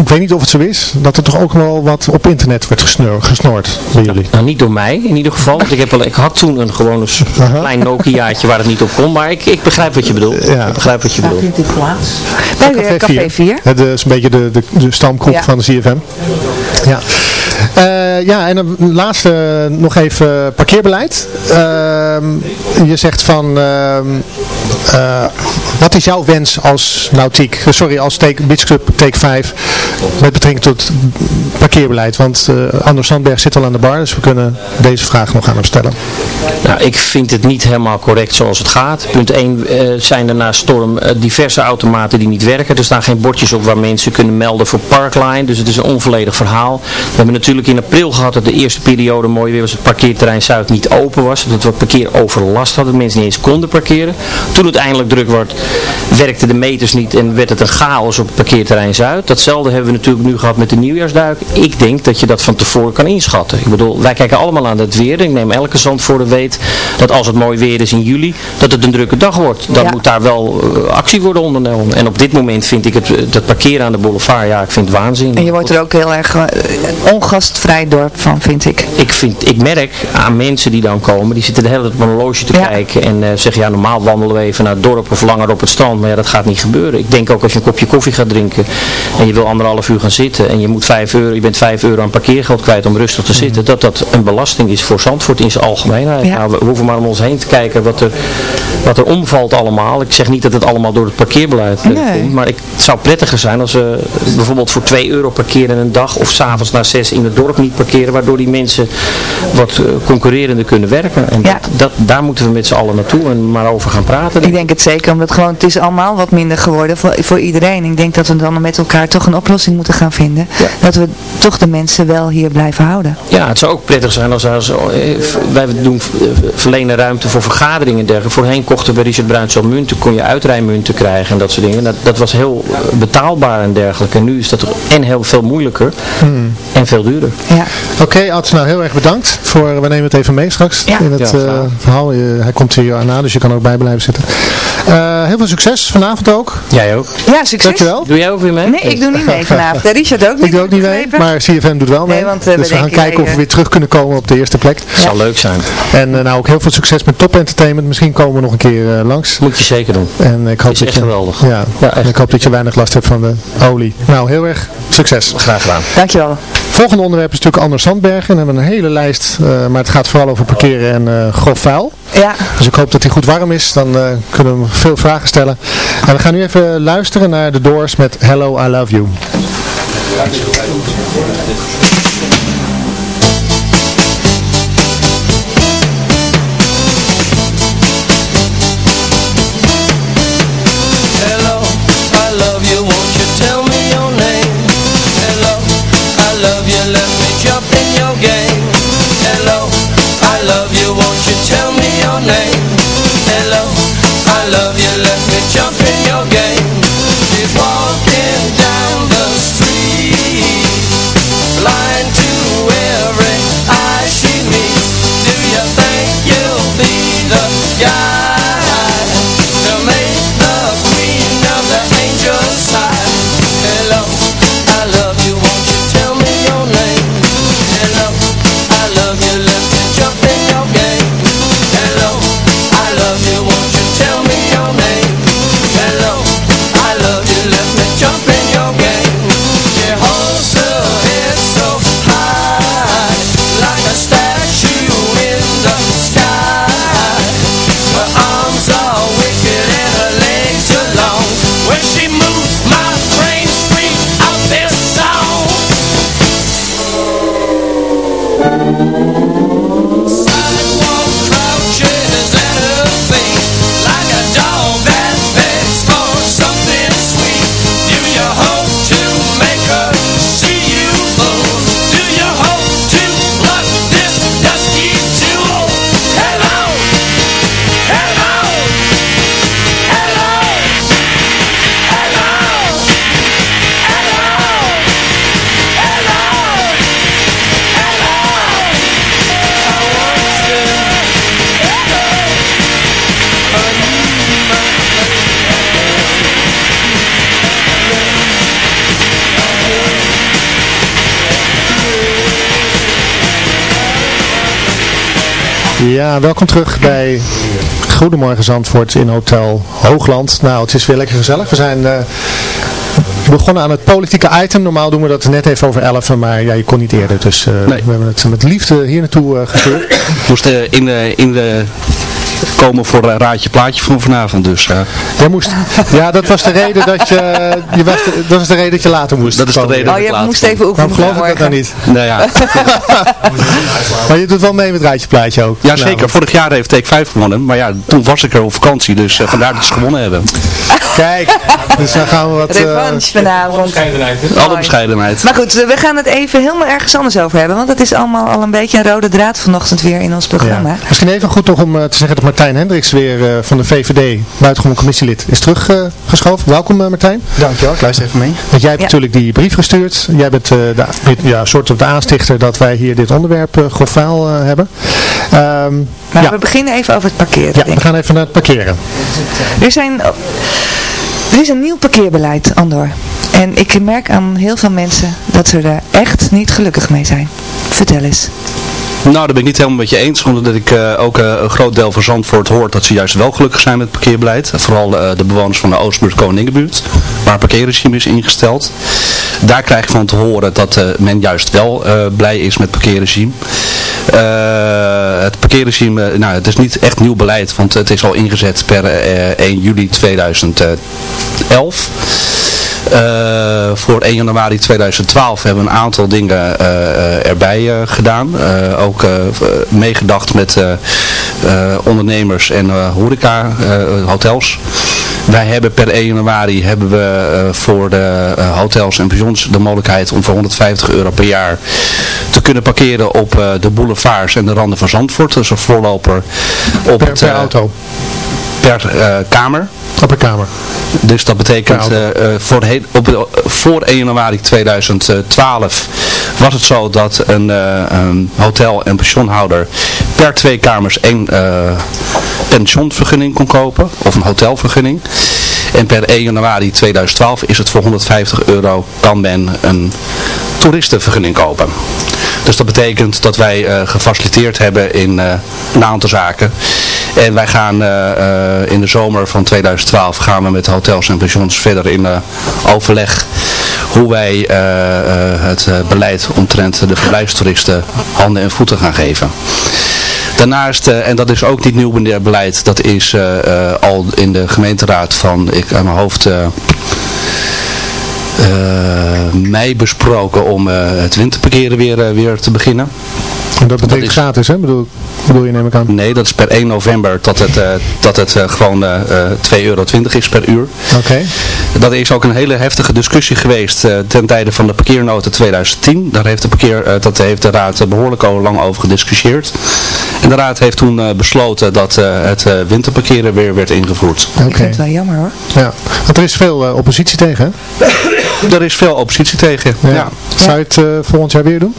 ik weet niet of het zo is, dat er toch ook wel wat op internet wordt gesnor, gesnoord bij jullie. Nou, niet door mij in ieder geval. Want ik, heb wel, ik had toen een gewoon een s- Aha. klein Nokiaatje waar het niet op kon. Maar ik, ik begrijp wat je bedoelt. Ja. Ik begrijp wat je bedoelt. Bij eh, Café 4. Het is een beetje de, de, de stamkroeg Ja. van de CFM. Ja. Eh, ja, en dan laatste nog even parkeerbeleid. Ehm, je zegt van, ehm, eh, wat is jouw wens als Nautiek, eh, sorry, als take, Beach Club Take 5 met betrekking tot parkeerbeleid? Want Anders Sandberg zit al aan de bar, dus we kunnen deze vraag nog aan hem stellen. Nou, ik vind het niet helemaal correct zoals het gaat. Punt 1 zijn er na storm eh, diverse automaten die niet werken. Er staan geen bordjes op waar mensen kunnen melden voor Parkline. Dus het is een onvolledig verhaal. We hebben natuurlijk in april gehad dat de eerste periode mooi weer was het parkeerterrein Zuid niet open was. Dat we parkeeroverlast hadden. Dat mensen niet eens konden parkeren. Toen het eindelijk druk wordt, werkten de meters niet en werd het een chaos op het parkeerterrein Zuid. Datzelfde hebben we natuurlijk nu gehad met de nieuwjaarsduik. Ik denk dat je dat van tevoren kan inschatten. Ik bedoel, wij kijken allemaal aan het weer. Ik neem elke zandvoerder weet dat als het mooi weer is in juli, dat het een drukke dag wordt. Dan Ja. moet daar wel eh, actie worden ondernomen. En op dit moment vind ik het, eh, dat parkeren aan de boulevard, ja, ik vind het waanzin. En je wordt er ook heel erg eh, ongastvrij dorp van, vind ik. ik, vind, ik merk aan mensen die dan komen, die zitten de hele tijd op een horloge te Ja. kijken en zeggen, ja normaal wandelen we even naar het dorp of langer op het strand, maar ja dat gaat niet gebeuren. Ik denk ook als je een kopje koffie gaat drinken en je wil anderhalf uur gaan zitten en je moet vijf euro, je bent vijf euro aan parkeergeld kwijt om rustig te zitten, dat dat een belasting is voor Zandvoort in zijn algemeenheid. Ja. We hoeven maar om ons heen te kijken wat er, wat er omvalt allemaal. Ik zeg niet dat het allemaal door het parkeerbeleid eh, komt, maar ik, het zou prettiger zijn als we bijvoorbeeld voor 2 euro parkeren een dag of s'avonds na 6 in het dorp niet parkeren, waardoor die mensen wat uh, concurrerender kunnen werken. En dat, dat, daar moeten we met z'n allen naartoe en maar over gaan praten. Ik denk het zeker, omdat gewoon, het is allemaal wat minder geworden voor, voor iedereen. Ik denk dat we dan met elkaar toch een oplossing moeten gaan vinden. Dat we toch de mensen wel hier blijven houden. Ja, het zou ook prettig zijn als, als eh, wij doen eh, verlenen ruimte voor vergaderingen en dergelijke. Voorheen kochten we Richard Bruins al munten, kon je uitrijmunten krijgen en dat soort dingen. Dat, dat was heel betaalbaar en dergelijke. En nu is dat en heel veel moeilijker hmm. en veel duurder. Ja. Oké, okay, nou heel erg bedankt. Voor, we nemen het even mee straks in het uh, verhaal. hij komt hier aan, dus je kan ook bij blijven zitten. Uh, heel veel succes vanavond ook. Jij ook. Ja, succes. Dankjewel. Doe jij ook weer mee? Nee, ik doe niet mee vanavond. Richard ook niet. Ik doe ook niet mee, maar CFM doet wel mee. Nee, want, uh, dus we gaan kijken of we weer terug kunnen komen op de eerste plek. Ja. Zal leuk zijn. En uh, nou ook heel veel succes met Top Entertainment. Misschien komen we nog een keer langs. Moet je zeker doen. En ik hoop is dat echt je, geweldig. Ja, ja echt. En ik hoop dat je weinig last hebt van de olie. Nou, heel erg succes. Graag gedaan. Dankjewel. Volgende onderwerp is natuurlijk Anders Zandbergen. We hebben een hele lijst, maar het gaat vooral over parkeren en grof vuil. Ja. Dus ik hoop dat hij goed warm is. Dan uh, kunnen we veel vragen stellen. En we gaan nu even luisteren naar The Doors met Hello, I Love You. Ja, welkom terug bij Goedemorgen Zandvoort in Hotel Hoogland. Nou, het is weer lekker gezellig. We zijn uh, begonnen aan het politieke item. Normaal doen we dat net even over 11, maar ja, je kon niet eerder. Dus uh, nee. we hebben het met liefde hier naartoe uh, gestuurd. moest in de... In de komen voor een raadje plaatje van vanavond dus. Ja. Jij moest, ja, dat was de reden dat je, je was de, dat is de reden dat je later moest Dat is komen. de reden Oh, je moest even oefenen. Waarom geloof ik dat nou niet? Nou ja. maar je doet wel mee met het raadje plaatje ook. Ja, zeker. Nou, Vorig jaar heeft Take 5 gewonnen. Maar ja, toen was ik er op vakantie. Dus uh, vandaar dat ze gewonnen hebben. Kijk, dus dan gaan we wat... Revanche uh, vanavond. Alle bescheidenheid. Maar goed, we gaan het even helemaal ergens anders over hebben. Want het is allemaal al een beetje een rode draad vanochtend weer in ons programma. Ja. Misschien even goed toch om uh, te zeggen dat Martijn Hendricks weer uh, van de VVD, buitengewoon commissielid, is teruggeschoven. Welkom Martijn. Dankjewel, ik luister even mee. Want jij hebt ja. natuurlijk die brief gestuurd. Jij bent de, ja, soort op de aanstichter dat wij hier dit onderwerp grofaal hebben. Um, maar ja. we beginnen even over het parkeren. Ja, we gaan even naar het parkeren. Er zijn... Er is een nieuw parkeerbeleid, Andor. En ik merk aan heel veel mensen dat ze er echt niet gelukkig mee zijn. Vertel eens. Nou, daar ben ik niet helemaal met je eens, omdat ik uh, ook uh, een groot deel van Zandvoort hoort dat ze juist wel gelukkig zijn met het parkeerbeleid. Vooral uh, de bewoners van de Oostbuurt Koningenbuurt, waar het parkeerregime is ingesteld. Daar krijg ik van te horen dat men juist wel blij is met het parkeerregime. het parkeerregime, nou het is niet echt nieuw beleid, want het is al ingezet per 1 juli 2011. Uh, voor 1 januari 2012 hebben we een aantal dingen uh, erbij uh, gedaan. ook meegedacht met ondernemers en horeca, hotels. Wij hebben per 1 januari hebben we voor de hotels en pensions de mogelijkheid om voor 150 euro per jaar te kunnen parkeren op de boulevards en de randen van Zandvoort. Is een voorloper op per, het, per auto? Per kamer. Op een kamer. Dus dat betekent uh, voor, he, op, voor 1 januari 2012 was het zo dat een, een hotel- en pensionhouder per twee kamers één pensionvergunning kon kopen. Of een hotelvergunning. En per 1 januari 2012 is het voor 150 euro kan men een toeristenvergunning kopen. Dus dat betekent dat wij uh, gefaciliteerd hebben in uh, een aantal zaken. En wij gaan uh, in de zomer van 2012 gaan we met hotels en pensions verder in overleg hoe wij het beleid omtrent de verblijfstoeristen handen en voeten gaan geven. Daarnaast, en dat is ook niet nieuw beleid, dat is al in de gemeenteraad van, ik aan mijn hoofd, mei besproken om uh, het winterparkeren weer, uh, weer te beginnen. En dat betekent dat is, gratis, hè? Bedoel, bedoel je neem ik aan? Nee, dat is per 1 november dat het, dat het gewoon 2,20 euro is per uur. Oké. Okay. Dat is ook een hele heftige discussie geweest ten tijde van de parkeernota 2010. Daar heeft de, parkeer, dat heeft de raad behoorlijk al lang over gediscussieerd. En de raad heeft toen besloten dat het winterparkeren weer werd ingevoerd. Okay. Ik vind het wel jammer hoor. Ja, want er is veel oppositie tegen, hè? Er is veel oppositie tegen. Ja. ja. Zou je het uh, volgend jaar weer doen?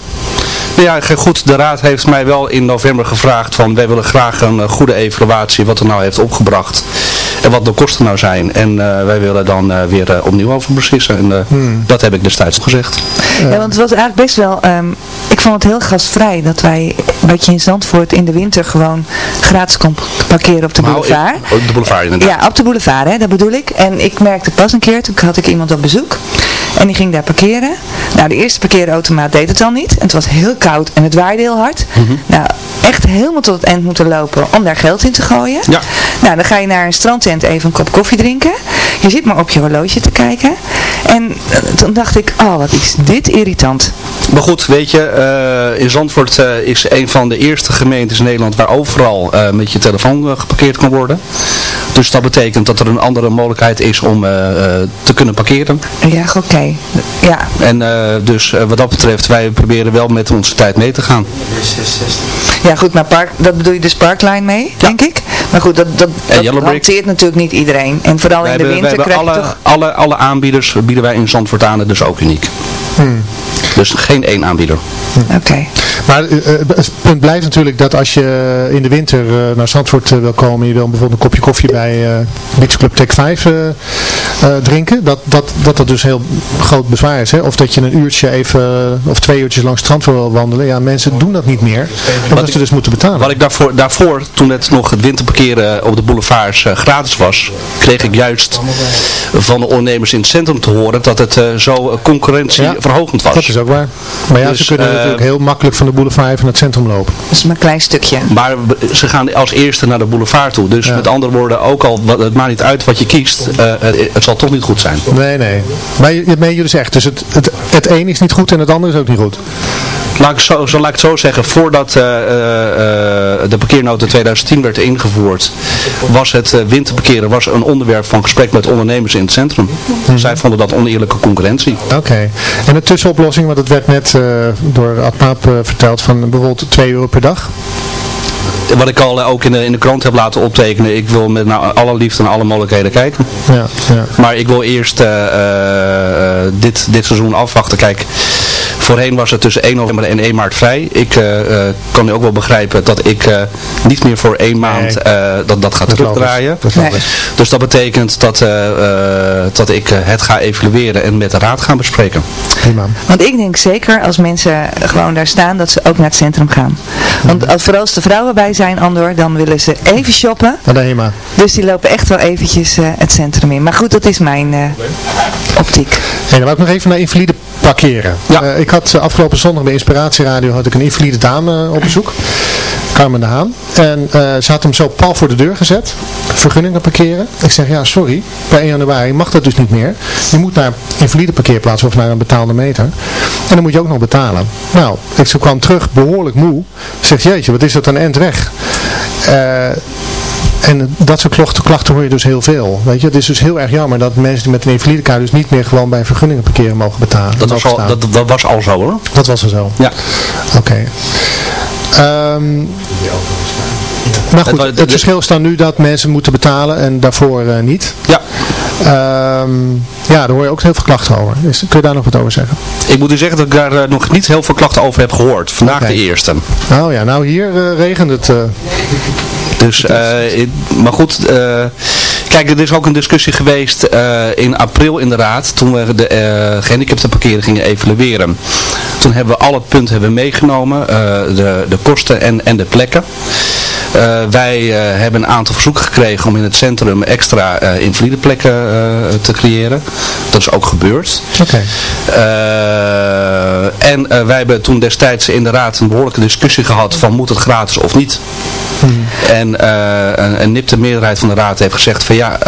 Ja, goed. De raad heeft mij wel in november gevraagd van wij willen graag een uh, goede evaluatie wat er nou heeft opgebracht. En wat de kosten nou zijn. En uh, wij willen dan uh, weer uh, opnieuw over beslissen. En hmm. dat heb ik destijds gezegd. Ja, want het was eigenlijk best wel... Um, ik vond het heel gastvrij dat wij een beetje in Zandvoort in de winter gewoon gratis kon parkeren op de maar boulevard. Ik, op de boulevard inderdaad. Ja, op de boulevard, hè, dat bedoel ik. En ik merkte pas een keer, toen had ik iemand op bezoek. En die ging daar parkeren. Nou, de eerste parkeerautomaat deed het al niet. En het was heel koud en het waaide heel hard. Mm -hmm. Nou, echt helemaal tot het eind moeten lopen om daar geld in te gooien. Ja. Nou, dan ga je naar een strandtent even een kop koffie drinken. Je zit maar op je horloge te kijken. En toen dacht ik, oh wat is dit irritant. Maar goed, weet je, uh, in Zandvoort uh, is een van de eerste gemeentes in Nederland waar overal uh, met je telefoon geparkeerd kan worden. Dus dat betekent dat er een andere mogelijkheid is om te kunnen parkeren. Ja, oké. Okay. Ja. En dus wat dat betreft, wij proberen wel met onze tijd mee te gaan. Ja goed, maar park, dat bedoel je dus Parkline mee, ja. denk ik? Maar goed, dat, dat, dat hanteert natuurlijk niet iedereen. En vooral wij in de hebben, winter krijg je alle, toch... alle, alle aanbieders bieden wij in Zandvoort aan, dus ook uniek. Hmm. Dus geen één aanbieder. Oké. Okay. Maar uh, het punt blijft natuurlijk dat als je in de winter uh, naar Zandvoort uh, wil komen, je wil bijvoorbeeld een kopje koffie bij uh, Beach Club Tech 5 drinken, dat, dat, dat dat dus heel groot bezwaar is. Hè? Of dat je een uurtje even, of twee uurtjes langs het strand wil wandelen. Ja, mensen doen dat niet meer, omdat ik, ze dus moeten betalen. Wat ik daarvoor, daarvoor toen het nog het winterparkeren op de boulevards gratis was, kreeg ik juist van de ondernemers in het centrum te horen dat het zo concurrentieverhogend was. Dat is ook waar. Maar ja, Dus, ze kunnen eh, natuurlijk heel makkelijk van de boulevard even naar het centrum lopen. Dat is maar een klein stukje. Maar ze gaan als eerste naar de boulevard toe. Dus Ja. met andere woorden, ook al, wat- het maakt niet uit wat je kiest, eh, het, het zal toch niet goed zijn. Nee, nee. Maar je, meen je dus echt. Dus het, het, het een is niet goed en het ander is ook niet goed. Laat ik, zo, zo, laat ik het zo zeggen, voordat eh, eh, de parkeernota 2010 werd ingevoerd, was het eh, winterparkeren was een onderwerp van gesprek met ondernemers in het centrum. Zij vonden dat oneerlijke concurrentie. Oké. En de tussenoplossing, want het werd net door Admaap verteld van bijvoorbeeld 2 euro per dag. Wat ik al eh, ook in de, in de krant heb laten optekenen, ik wil met nou, alle liefde naar alle mogelijkheden kijken. Ja, ja. Maar ik wil eerst eh, eh, dit, dit seizoen afwachten. Kijk, voorheen was het tussen 1 november en 1 maart vrij. Ik eh, eh, kan nu ook wel begrijpen dat ik eh, niet meer voor één maand eh, dat, dat ga Dat is terugdraaien. Dat Nee. Dus dat betekent dat, eh, eh, dat ik het ga evalueren en met de raad gaan bespreken. Prima. Want ik denk zeker als mensen gewoon daar staan, dat ze ook naar het centrum gaan. Want als, vooral als de vrouwen bij zijn, Andor, dan willen ze even shoppen. Naar de HEMA. Dus die lopen echt wel eventjes eh, het centrum in. Maar goed, dat is mijn eh, optiek. Hey, dan wou ik nog even naar invalide parkeren. Ja. ik had afgelopen zondag bij Inspiratieradio had ik een invalide dame op bezoek. Carmen de Haan. En ze had hem zo pal voor de deur gezet. Vergunningen parkeren. Ik zeg, ja sorry, per 1 januari mag dat dus niet meer. Je moet naar invalide parkeerplaats of naar een betaalde meter. En dan moet je ook nog betalen. Nou, ik kwam terug behoorlijk moe. Zeg, jeetje, wat is dat een end weg? En dat soort klachten, klachten hoor je dus heel veel. Weet je, het is dus heel erg jammer dat mensen die met een invalidekaart dus niet meer gewoon bij vergunningen parkeren mogen betalen. Dat was, al, dat, dat, was al zo hoor. Dat was al zo? Ja. Oké. Ehm, maar goed, het, verschil is dan nu dat mensen moeten betalen en daarvoor uh, niet. Ja. Um, ja, daar hoor je ook heel veel klachten over. kun je daar nog wat over zeggen? Ik moet u zeggen dat ik daar uh, nog niet heel veel klachten over heb gehoord. Vandaag de eerste. Nou ja, nou hier uh, regent het. Dus, uh, maar goed, kijk, er is ook een discussie geweest in april in de raad, toen we de uh, gehandicapte parkeren gingen evalueren. Toen hebben we alle punten hebben meegenomen, de, de kosten en, en de plekken. Uh, wij uh, hebben een aantal verzoeken gekregen om in het centrum extra uh, invalideplekken te creëren. Dat is ook gebeurd. Oké. en wij hebben toen destijds in de raad een behoorlijke discussie gehad van moet het gratis of niet. Hmm. En een, een nipte meerderheid van de raad heeft gezegd van ja,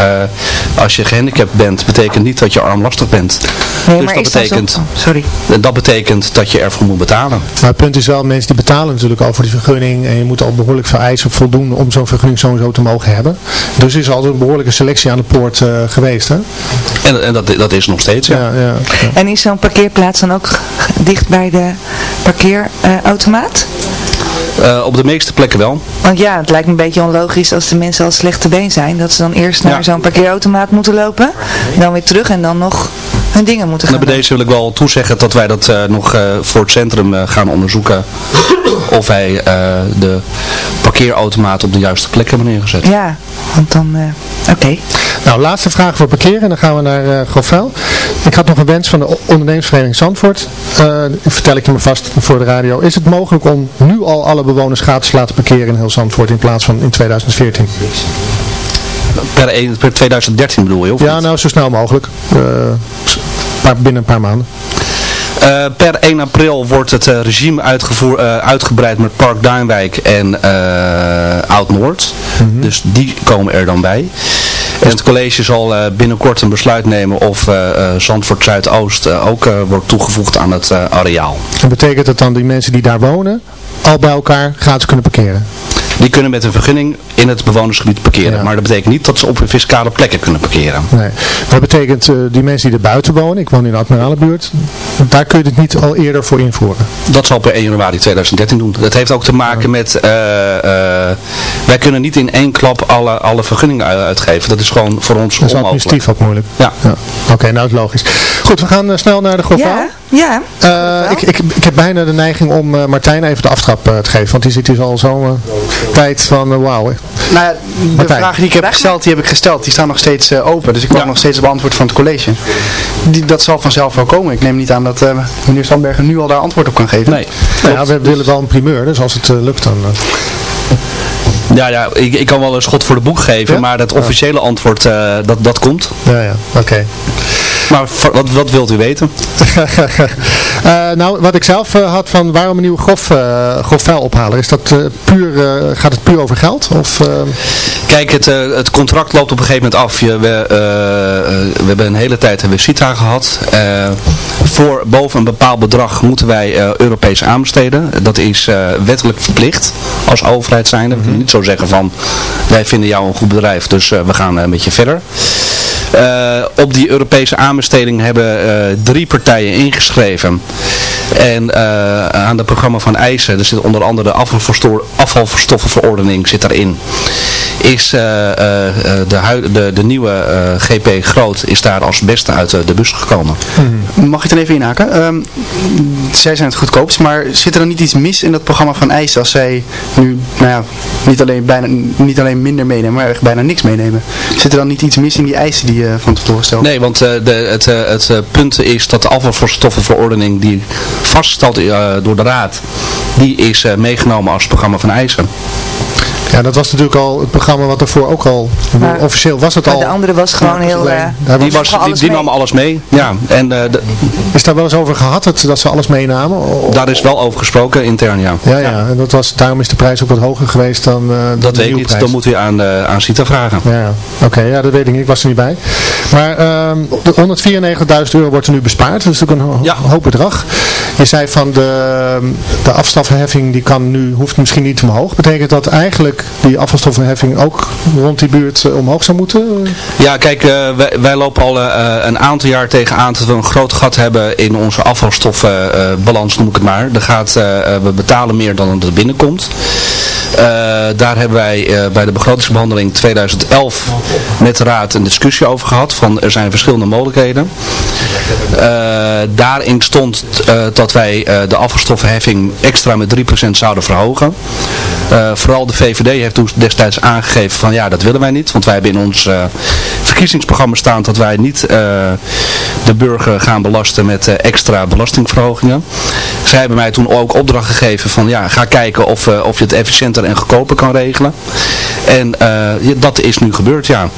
als je gehandicapt bent, betekent niet dat je armlastig bent. Nee, dus dat betekent, dat sorry. dat betekent dat je ervoor moet betalen. Maar het punt is wel, mensen die betalen natuurlijk al voor die vergunning en je moet al behoorlijk veel eisen voldoen om zo'n vergunning sowieso te mogen hebben. Dus is altijd een behoorlijke selectie aan de poort uh, geweest. Hè? En, en dat, dat is nog steeds, ja. ja, ja, En is zo'n parkeerplaats dan ook dicht bij de parkeerautomaat? Uh, op de meeste plekken wel. Want ja, het lijkt me een beetje onlogisch als de mensen al slechte been zijn. Dat ze dan eerst naar zo'n parkeerautomaat moeten lopen. Dan weer terug en dan nog hun dingen moeten gaan Bij deze wil ik wel toezeggen dat wij dat uh, nog uh, voor het centrum gaan onderzoeken. of wij de parkeerautomaat op de juiste plek hebben neergezet. Ja, want dan... Oké. Nou, laatste vraag voor parkeren en dan gaan we naar uh. Ik had nog een wens van de ondernemersvereniging Zandvoort. vertel ik je me vast voor de radio. Is het mogelijk om nu al alle bewoners gratis te laten parkeren in heel Zandvoort in plaats van in 2014? Per, per 2013 bedoel je? Of ja, nou zo snel mogelijk. Paar, binnen een paar maanden. Uh, per 1 april wordt het uh, regime uh, uitgebreid met Park Duinwijk en Oud-Noord. Mm -hmm. Dus die komen er dan bij. En het college zal binnenkort een besluit nemen of Zandvoort Zuidoost ook wordt toegevoegd aan het areaal. En betekent dat dan die mensen die daar wonen al bij elkaar gratis kunnen parkeren? Die kunnen met een vergunning in het bewonersgebied parkeren. Maar dat betekent niet dat ze op fiscale plekken kunnen parkeren. Nee. Dat betekent uh, die mensen die er buiten wonen, ik woon in de Admiralenbuurt, daar kun je het niet al eerder voor invoeren? Dat zal per 1 januari 2013 doen. Dat heeft ook te maken met, uh, uh, wij kunnen niet in één klap alle, alle vergunningen uitgeven. Dat is gewoon voor ons onmogelijk. Dat is administratief wat moeilijk. Ja. ja. Oké, okay, nou is logisch. Goed, we gaan snel naar de Govaal. Ja, ja. ik, ik, ik heb bijna de neiging om Martijn even de aftrap te geven, want die zit hier al zo'n tijd van wauw. Nou ja, de vragen die ik heb gesteld, die heb ik gesteld. Die staan nog steeds uh, open. Dus ik wacht nog steeds op antwoord van het college. Die, dat zal vanzelf wel komen. Ik neem niet aan dat uh, meneer Sandbergen nu al daar antwoord op kan geven. Nee. Nou ja, we willen wel een primeur. Dus als het uh, lukt dan... Ja, ja ik, ik kan wel een schot voor de boek geven, ja? maar het officiële antwoord, dat, dat komt. Ja, ja, oké. Maar wat, wat wilt u weten? uh, nou, wat ik zelf uh, had van waarom een nieuwe grof, uh, grofvuil ophalen. Is dat puur, gaat het puur over geld? Of, Kijk, het, het contract loopt op een gegeven moment af. Je, we, we hebben een hele tijd een CITA gehad. voor boven een bepaald bedrag moeten wij Europees aanbesteden. Dat is wettelijk verplicht als overheid zijnde. Mm -hmm. We kunnen niet zo zeggen van wij vinden jou een goed bedrijf, dus we gaan een beetje verder. Uh, op die Europese aanbesteding hebben uh, drie partijen ingeschreven. En uh, aan het programma van eisen, er zit onder andere de afvalverstoffenverordening zit daarin. Is de, de, de, nieuwe GP Groot is daar als beste uit de bus gekomen. Hmm. Mag ik er even inhaken? Um, zij zijn het goedkoopst, maar zit er dan niet iets mis in dat programma van eisen als zij nu nou ja, niet, alleen bijna, niet alleen minder meenemen, maar echt bijna niks meenemen? Zit er dan niet iets mis in die eisen die uh, van tevoren stelt? Nee, want uh, de, het, uh, het punt is dat de afvalstoffenverordening die vastgesteld door de Raad, die is meegenomen als programma van eisen. Ja, dat was natuurlijk al het programma wat ervoor ook al, Maar- officieel was het al. de andere was gewoon heel... eh, Daar Die, was- was, die, die nam alles mee. Ja, en eh, de- Is daar wel eens over gehad, het, dat ze alles meenamen? O- daar is wel over gesproken intern, ja. Ja, ja, en dat was, daarom is de prijs ook wat hoger geweest dan, eh, dan Dat de weet ik niet, dan moet u aan, aan Sita vragen. Ja, oké, ja, dat weet ik niet. Ik was er niet bij. Maar ehm, de 194.000 euro wordt er nu bespaard. Dat is natuurlijk een ho- hoop bedrag. Je zei van de, de afvalstoffenheffing die kan nu, hoeft misschien niet omhoog. Betekent dat eigenlijk die afvalstoffenheffing ook rond die buurt eh, omhoog zou moeten? Ja, kijk, eh, wij, wij lopen al eh, een aantal jaar tegenaan dat we een groot gat hebben in onze afvalstoffenbalans, noem ik het maar. Er gaat, we betalen meer dan er binnenkomt. Eh, daar hebben wij eh, bij de begrotingsbehandeling 2011 met de Raad een discussie over gehad. Van er zijn verschillende mogelijkheden. Eh, daarin stond dat wij de afvalstoffenheffing extra met 3% zouden verhogen. Vooral de VVD heeft toen destijds aangegeven van ja, dat willen wij niet. Want wij hebben in ons verkiezingsprogramma staan dat wij niet de burger gaan belasten met eh, extra belastingverhogingen. Zij hebben mij toen ook opdracht gegeven van ja, ga kijken of, eh, of je het efficiënter en goedkoper kan regelen. En eh, ja, dat is nu gebeurd, ja.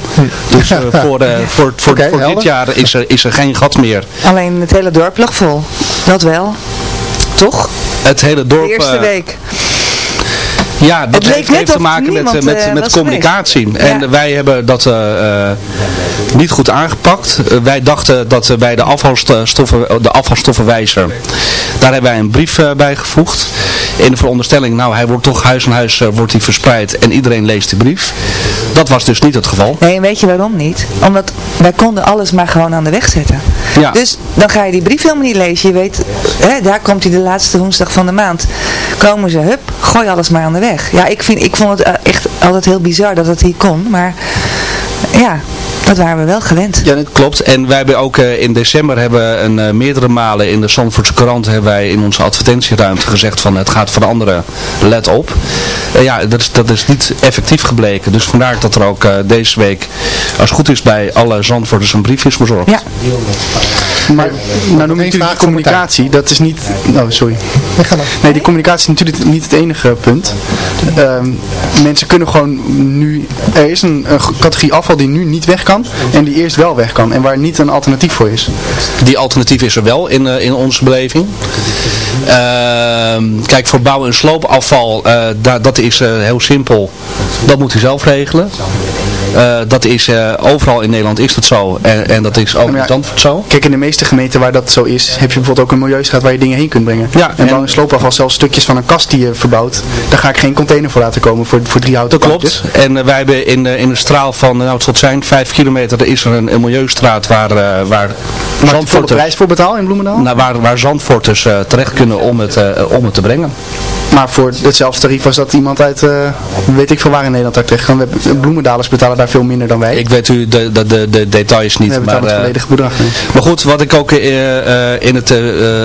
Dus eh, voor, eh, voor, voor, dit jaar is er, is er geen gat meer. Alleen het hele dorp lag vol. Dat wel. Toch? Het hele dorp... De eerste week. Ja, dat heeft, net heeft te maken met, niemand, met, met communicatie. geweest. En Ja. wij hebben dat eh, eh, niet goed aangepakt. Eh, wij dachten dat bij de, afvalstoffen, de afvalstoffenwijzer, daar hebben wij een brief eh, bij gevoegd. In de veronderstelling, nou hij wordt toch huis aan huis eh, wordt hij verspreid en iedereen leest die brief. Dat was dus niet het geval. Nee, en weet je waarom niet? Omdat wij konden alles maar gewoon aan de weg zetten. Ja. Dus dan ga je die brief helemaal niet lezen. Je weet, hè, daar komt hij de laatste woensdag van de maand. Komen ze, hup, gooi alles maar aan de weg. Ja, ik, vind, ik vond het eh, echt altijd heel bizar dat het hier kon. Maar ja, dat waren we wel gewend. Ja, dat klopt. En wij hebben ook eh, in december hebben een, eh, meerdere malen in de Zandvoortse krant hebben wij in onze advertentieruimte gezegd van het gaat veranderen, let op. Eh, ja, dat is, dat is niet effectief gebleken. Dus vandaar dat er ook eh, deze week, als het goed is, bij alle Zandvoorters een brief is bezorgd. Ja. Maar nou noem je natuurlijk die communicatie, dat is niet... Oh, sorry. Nee, die communicatie is natuurlijk niet het enige punt. Ehm, mensen kunnen gewoon nu... Er is een, een categorie afval die nu niet weg kan en die eerst wel weg kan en waar niet een alternatief voor is. Die alternatief is er wel in, eh, in onze beleving. Ehm, kijk, voor bouw- en sloopafval, eh, da- dat is eh, heel simpel. Dat moet u zelf regelen. Eh, dat is, eh, overal in Nederland is dat zo. En, en dat is ook in Zandvoort zo. Kijk, in de meeste gemeenten waar dat zo is, heb je bijvoorbeeld ook een milieustraat waar je dingen heen kunt brengen. Ja, en en sloopafval, zelfs stukjes van een kast die je verbouwt, daar ga ik geen container voor laten komen voor, voor drie houten Dat klopt. En eh, wij hebben in, de in een straal van, nou het zal zijn, vijf kilometer, er is er een, een milieustraat waar, waar Zandvoorters, prijs voor betalen in Bloemendaal? nou, waar, waar Zandvoorters terecht kunnen om het, om het te brengen. Maar voor hetzelfde tarief was dat iemand uit, weet ik veel waar in Nederland uit terecht kan. Bloemendalers betalen daar veel minder dan wij. Ik weet u de, de, de, de details niet. We betalen maar, het eh, volledige bedrag. nee. Maar goed, wat ik ook eh, eh, in, het,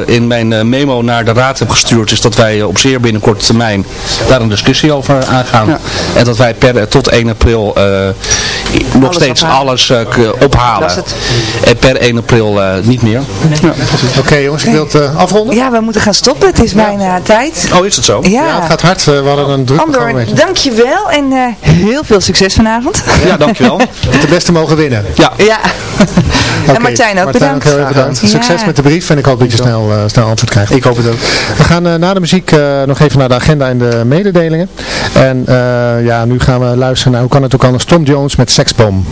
in mijn eh, memo naar de raad heb gestuurd, is dat wij op zeer binnenkort termijn daar een discussie over aangaan. En dat wij per, tot 1 april eh, nog Alles steeds ophalen. alles eh, ophalen. Het. En per 1 april eh, niet meer. Oké jongens, ik wil het afronden. Ja, we moeten gaan stoppen. Het is bijna tijd. Oh, is het zo? Ja. Ja, het gaat hard. We hadden een druk Andor, dankjewel en eh, heel veel succes vanavond. Ja, dankjewel. Dat de beste mogen winnen. Ja. Ja. En Martijn ook Martijn, bedankt. ook heel erg bedankt. Ja. Succes met de brief en ik hoop dat je snel, eh, snel antwoord krijgt. Ik hoop het ook. We gaan eh, na de muziek eh, nog even naar de agenda en de mededelingen. En eh, ja, nu gaan we luisteren naar Hoe kan het ook anders? Tom Jones met Seksboom.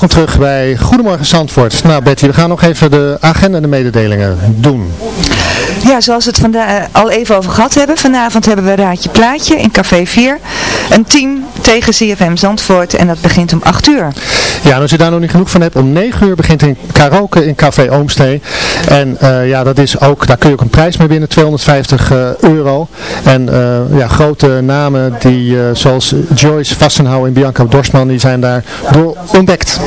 Welkom terug bij Goedemorgen Zandvoort. Nou Betty, we gaan nog even de agenda en de mededelingen doen. Ja, zoals we het vandaag al even over gehad hebben. Vanavond hebben we Raadje Plaatje in Café 4. Een team tegen CFM Zandvoort en dat begint om 8 uur. Ja, en als je daar nog niet genoeg van hebt, om 9 uur begint een karaoke in Café Oomstee. En eh, ja, dat is ook, daar kun je ook een prijs mee winnen, 250 eh, euro. En eh, ja, grote namen die, zoals Joyce Vassenhouw en Bianca Dorsman, die zijn daar door ontdekt.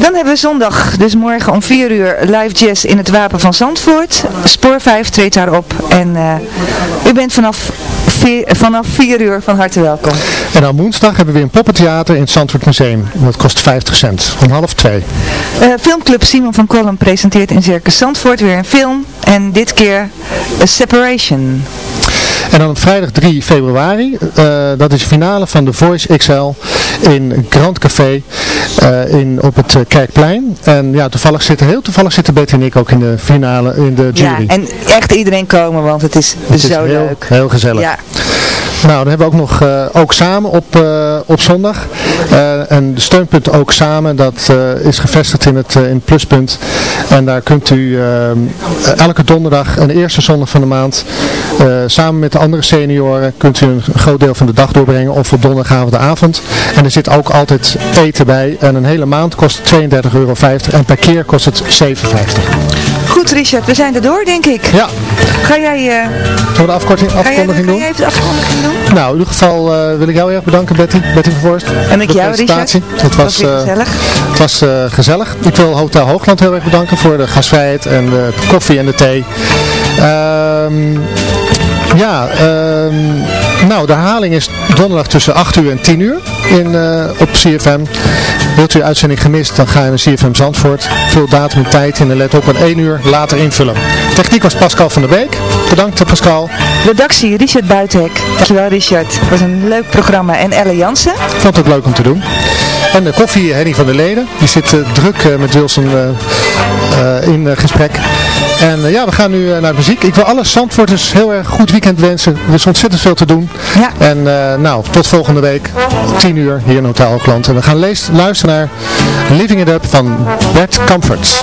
Dan hebben we zondag, dus morgen om 4 uur, live jazz in het Wapen van Zandvoort. Spoor 5 treedt daarop en u bent vanaf 4, vanaf 4 uur van harte welkom. En dan woensdag hebben we weer een poppentheater in het Zandvoort Museum. Dat kost 50 cent, om half twee. Uh, filmclub Simon van Kolm presenteert in Circus Zandvoort weer een film. En dit keer A Separation. En dan op vrijdag 3 februari, uh, dat is de finale van The Voice XL in Grand Café uh, in, op het Kerkplein. En ja, toevallig zitten, heel toevallig zitten Betty en ik ook in de finale, in de jury. Ja, en echt iedereen komen, want het is het zo is heel, leuk. Heel gezellig. Ja. Nou, dan hebben we ook nog uh, ook samen op, uh, op zondag. Uh, en de steunpunt ook samen, dat is gevestigd in het, in het pluspunt. En daar kunt u elke donderdag en de eerste zondag van de maand samen met de andere senioren kunt u een groot deel van de dag doorbrengen of op donderdagavond de avond. En er zit ook altijd eten bij. En een hele maand kost 32,50 euro en per keer kost het 7,50. Goed Richard, we zijn er door denk ik. Ja. Ga jij... Zullen we de afkorting, afkondiging doen? Ga jij even de afkondiging doen? Nou, in ieder geval uh, wil ik jou erg bedanken Betty, Betty van Voorst. En ik jou Richard. Het was, uh, gezellig. Het was uh, gezellig. Ik wil Hotel Hoogland heel erg bedanken voor de gastvrijheid en de koffie en de thee. Um, ja, um, nou de herhaling is donderdag tussen 8 uur en 10 uur in, uh, op CFM. Wilt u de uitzending gemist, dan ga je naar CFM Zandvoort. Vul datum en tijd in en let op en 1 uur later invullen. Techniek was Pascal van der Beek. Bedankt Pascal. Redactie Richard Buitenhek. Dankjewel Richard. Het was een leuk programma. En Elle Jansen. Vond het ook leuk om te doen. En de koffie Henny van der Leden. Die zit uh, druk uh, met Wilson uh, in gesprek. En ja, we gaan nu naar de muziek. Ik wil alle Zandvoorters heel erg goed weekend wensen. Er is ontzettend veel te doen. Ja. En nou, tot volgende week. 10 uur hier in Hotel Hoogland. En we gaan lees, luisteren naar Living It Up van Bert Comforts.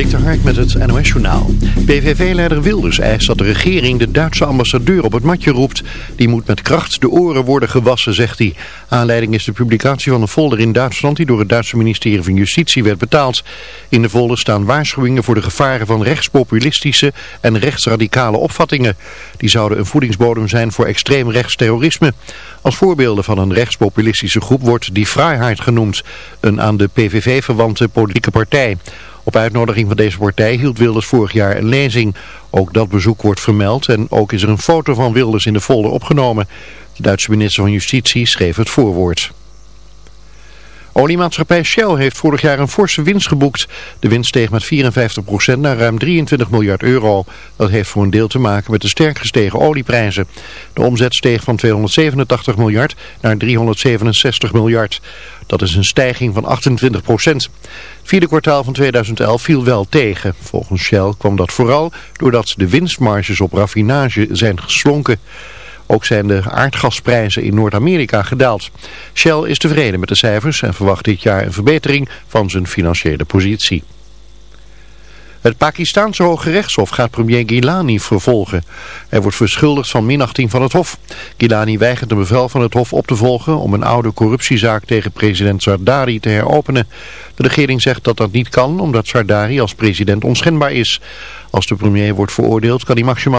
Dik de Hark met het NOS-journaal. PVV-leider Wilders eist dat de regering de Duitse ambassadeur op het matje roept. Die moet met kracht de oren worden gewassen, zegt hij. Aanleiding is de publicatie van een folder in Duitsland die door het Duitse ministerie van Justitie werd betaald. In de folder staan waarschuwingen voor de gevaren van rechtspopulistische en rechtsradicale opvattingen. Die zouden een voedingsbodem zijn voor extreem rechtsterrorisme. Als voorbeelden van een rechtspopulistische groep wordt Die Freiheit genoemd, een aan de PVV verwante politieke partij. Op uitnodiging van deze partij hield Wilders vorig jaar een lezing. Ook dat bezoek wordt vermeld en ook is er een foto van Wilders in de folder opgenomen. De Duitse minister van Justitie schreef het voorwoord. Oliemaatschappij Shell heeft vorig jaar een forse winst geboekt. De winst steeg met 54% naar ruim 23 miljard euro. Dat heeft voor een deel te maken met de sterk gestegen olieprijzen. De omzet steeg van 287 miljard naar 367 miljard. Dat is een stijging van 28 procent. Vierde kwartaal van 2011 viel wel tegen. Volgens Shell kwam dat vooral doordat de winstmarges op raffinage zijn geslonken. Ook zijn de aardgasprijzen in Noord-Amerika gedaald. Shell is tevreden met de cijfers en verwacht dit jaar een verbetering van zijn financiële positie. Het Pakistaanse Hoge Rechtshof gaat premier Gilani vervolgen. Hij wordt beschuldigd van minachting van het Hof. Gilani weigert een bevel van het Hof op te volgen om een oude corruptiezaak tegen president Zardari te heropenen. De regering zegt dat dat niet kan omdat Zardari als president onschendbaar is. Als de premier wordt veroordeeld kan hij maximaal